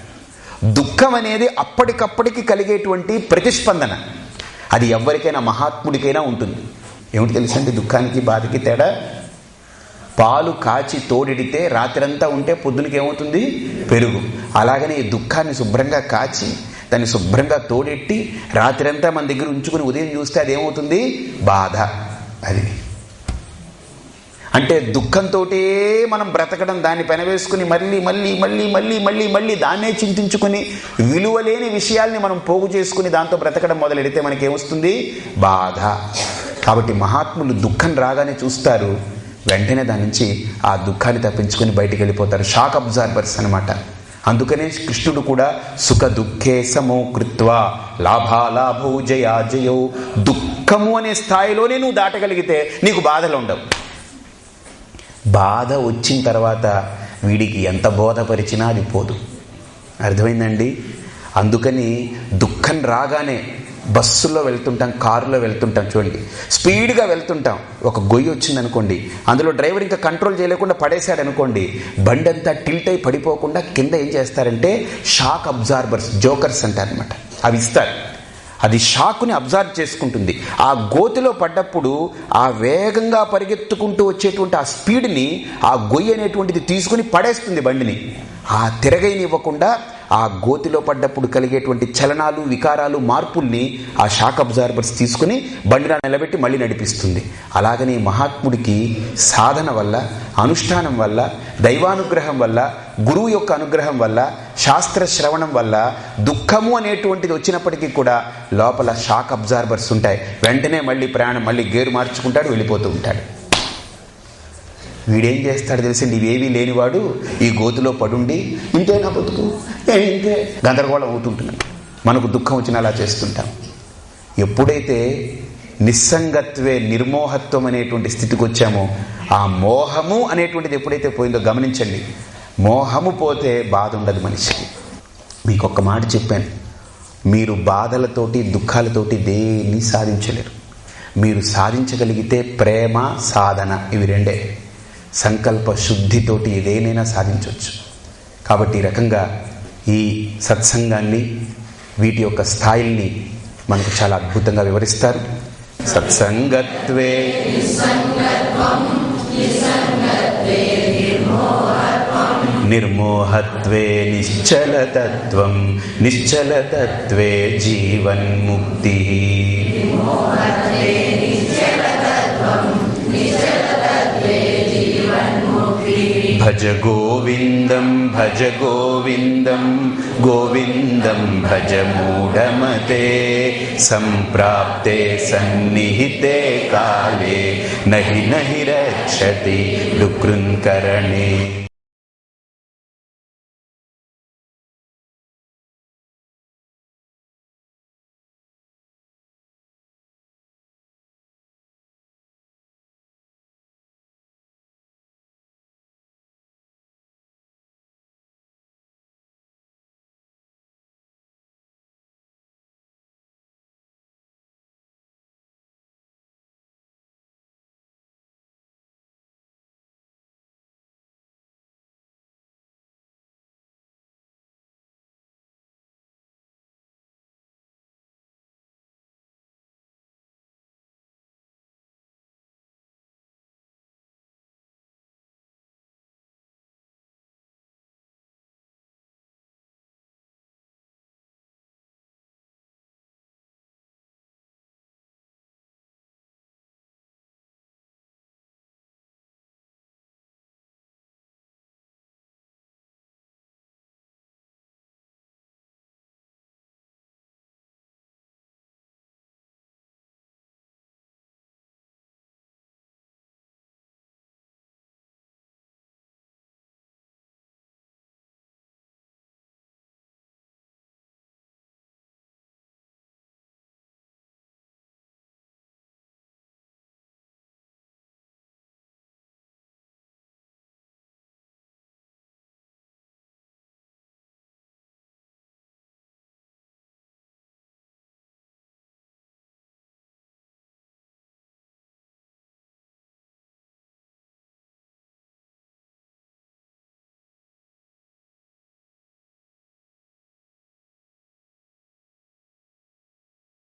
దుఃఖం అనేది అప్పటికప్పటికి కలిగేటువంటి ప్రతిస్పందన. అది ఎవరికైనా మహాత్ముడికైనా ఉంటుంది. ఏమిటి తెలుసండి దుఃఖానికి బాధకి తేడా? పాలు కాచి తోడిడితే రాత్రంతా ఉంటే పొద్దునకి ఏమవుతుంది? పెరుగు. అలాగనే ఈ దుఃఖాన్ని శుభ్రంగా కాచి దాన్ని శుభ్రంగా తోడెట్టి రాత్రంతా మన దగ్గర ఉంచుకుని ఉదయం చూస్తే అదేమవుతుంది బాధ. అది. అంటే దుఃఖంతో మనం బ్రతకడం దాన్ని పెనవేసుకుని మళ్ళీ మళ్ళీ మళ్ళీ మళ్ళీ మళ్ళీ మళ్ళీ దాన్నే చింతించుకుని విలువలేని విషయాల్ని మనం పోగు చేసుకుని దాంతో బ్రతకడం మొదలెడితే మనకేమొస్తుంది? బాధ. కాబట్టి మహాత్ములు దుఃఖం రాగానే చూస్తారు వెంటనే దాని నుంచి ఆ దుఃఖాన్ని తప్పించుకొని బయటికి వెళ్ళిపోతారు. షాక్ అబ్జార్బర్స్ అనమాట అందుకనే కృష్ణుడు కూడా సుఖ దుఃఖే సమో కృత్వ లాభాలాభౌ జయాజయౌ దుఃఖము అనే స్థాయిలోనే నువ్వు దాటగలిగితే నీకు బాధలు ఉండవు. బాధ వచ్చిన తర్వాత వీడికి ఎంత బోధపరిచినా అది పోదు. అర్థమైందండి? అందుకని దుఃఖం రాగానే బస్సులో వెళ్తుంటాం కారులో వెళ్తుంటాం చూడండి. స్పీడ్గా వెళ్తుంటాం. ఒక గొయ్యి వచ్చింది అనుకోండి అందులో డ్రైవర్ ఇంకా కంట్రోల్ చేయలేకుండా పడేశాడు అనుకోండి బండి అంతా టిల్ట్ అయి పడిపోకుండా కింద ఏం చేస్తారంటే షాక్ అబ్జార్బర్స్ జోకర్స్ అంటారనమాట అవి ఇస్తారు. అది షాక్ని అబ్జర్వ్ చేసుకుంటుంది. ఆ గోతిలో పడ్డప్పుడు ఆ వేగంగా పరిగెత్తుకుంటూ వచ్చేటువంటి ఆ స్పీడ్ని ఆ గొయ్యి అనేటువంటిది తీసుకుని పడేస్తుంది బండిని. ఆ తిరగైనివ్వకుండా ఆ గోతిలో పడ్డప్పుడు కలిగేటువంటి చలనాలు వికారాలు మార్పుల్ని ఆ షాక్ అబ్జార్బర్స్ తీసుకుని బండిన నిలబెట్టి మళ్ళీ నడిపిస్తుంది. అలాగని మహాత్ముడికి సాధన వల్ల అనుష్ఠానం వల్ల దైవానుగ్రహం వల్ల గురువు యొక్క అనుగ్రహం వల్ల శాస్త్ర శ్రవణం వల్ల దుఃఖము అనేటువంటిది వచ్చినప్పటికీ కూడా లోపల షాక్ అబ్జార్బర్స్ ఉంటాయి. వెంటనే మళ్ళీ ప్రయాణం మళ్ళీ గేరు మార్చుకుంటాడు వెళ్ళిపోతూ ఉంటాడు. వీడేం చేస్తాడు తెలిసింది ఇవేవి లేనివాడు ఈ గోతులో పడుండి ఇంతే నా బతుకు ఇంతే. గందరగోళం అవుతుంటున్నాడు మనకు దుఃఖం వచ్చిన అలా చేస్తుంటాం. ఎప్పుడైతే నిస్సంగత్వే నిర్మోహత్వం అనేటువంటి స్థితికి వచ్చామో ఆ మోహము అనేటువంటిది ఎప్పుడైతే పోయిందో గమనించండి. మోహము పోతే బాధ ఉండదు మనిషికి. మీకు ఒక్క మాట చెప్పాను. మీరు బాధలతోటి దుఃఖాలతోటి దేన్ని సాధించలేరు. మీరు సాధించగలిగితే ప్రేమ సాధన ఇవి రెండే. సంకల్ప శుద్ధితోటి ఏదేనైనా సాధించవచ్చు. కాబట్టి ఈ రకంగా ఈ సత్సంగాన్ని వీటి యొక్క స్థాయిల్ని మనకు చాలా అద్భుతంగా వివరిస్తారు. సత్సంగత్వే నిర్మోహత్వే నిశ్చలతత్వం నిశ్చలతత్వే జీవన్ముక్తి. भज गोविन्दं भज गोविन्दं गोविन्दं भज मूढमते सम्प्राप्ते सन्निहिते काले नहि नहि रक्षति दुकुङ्करणे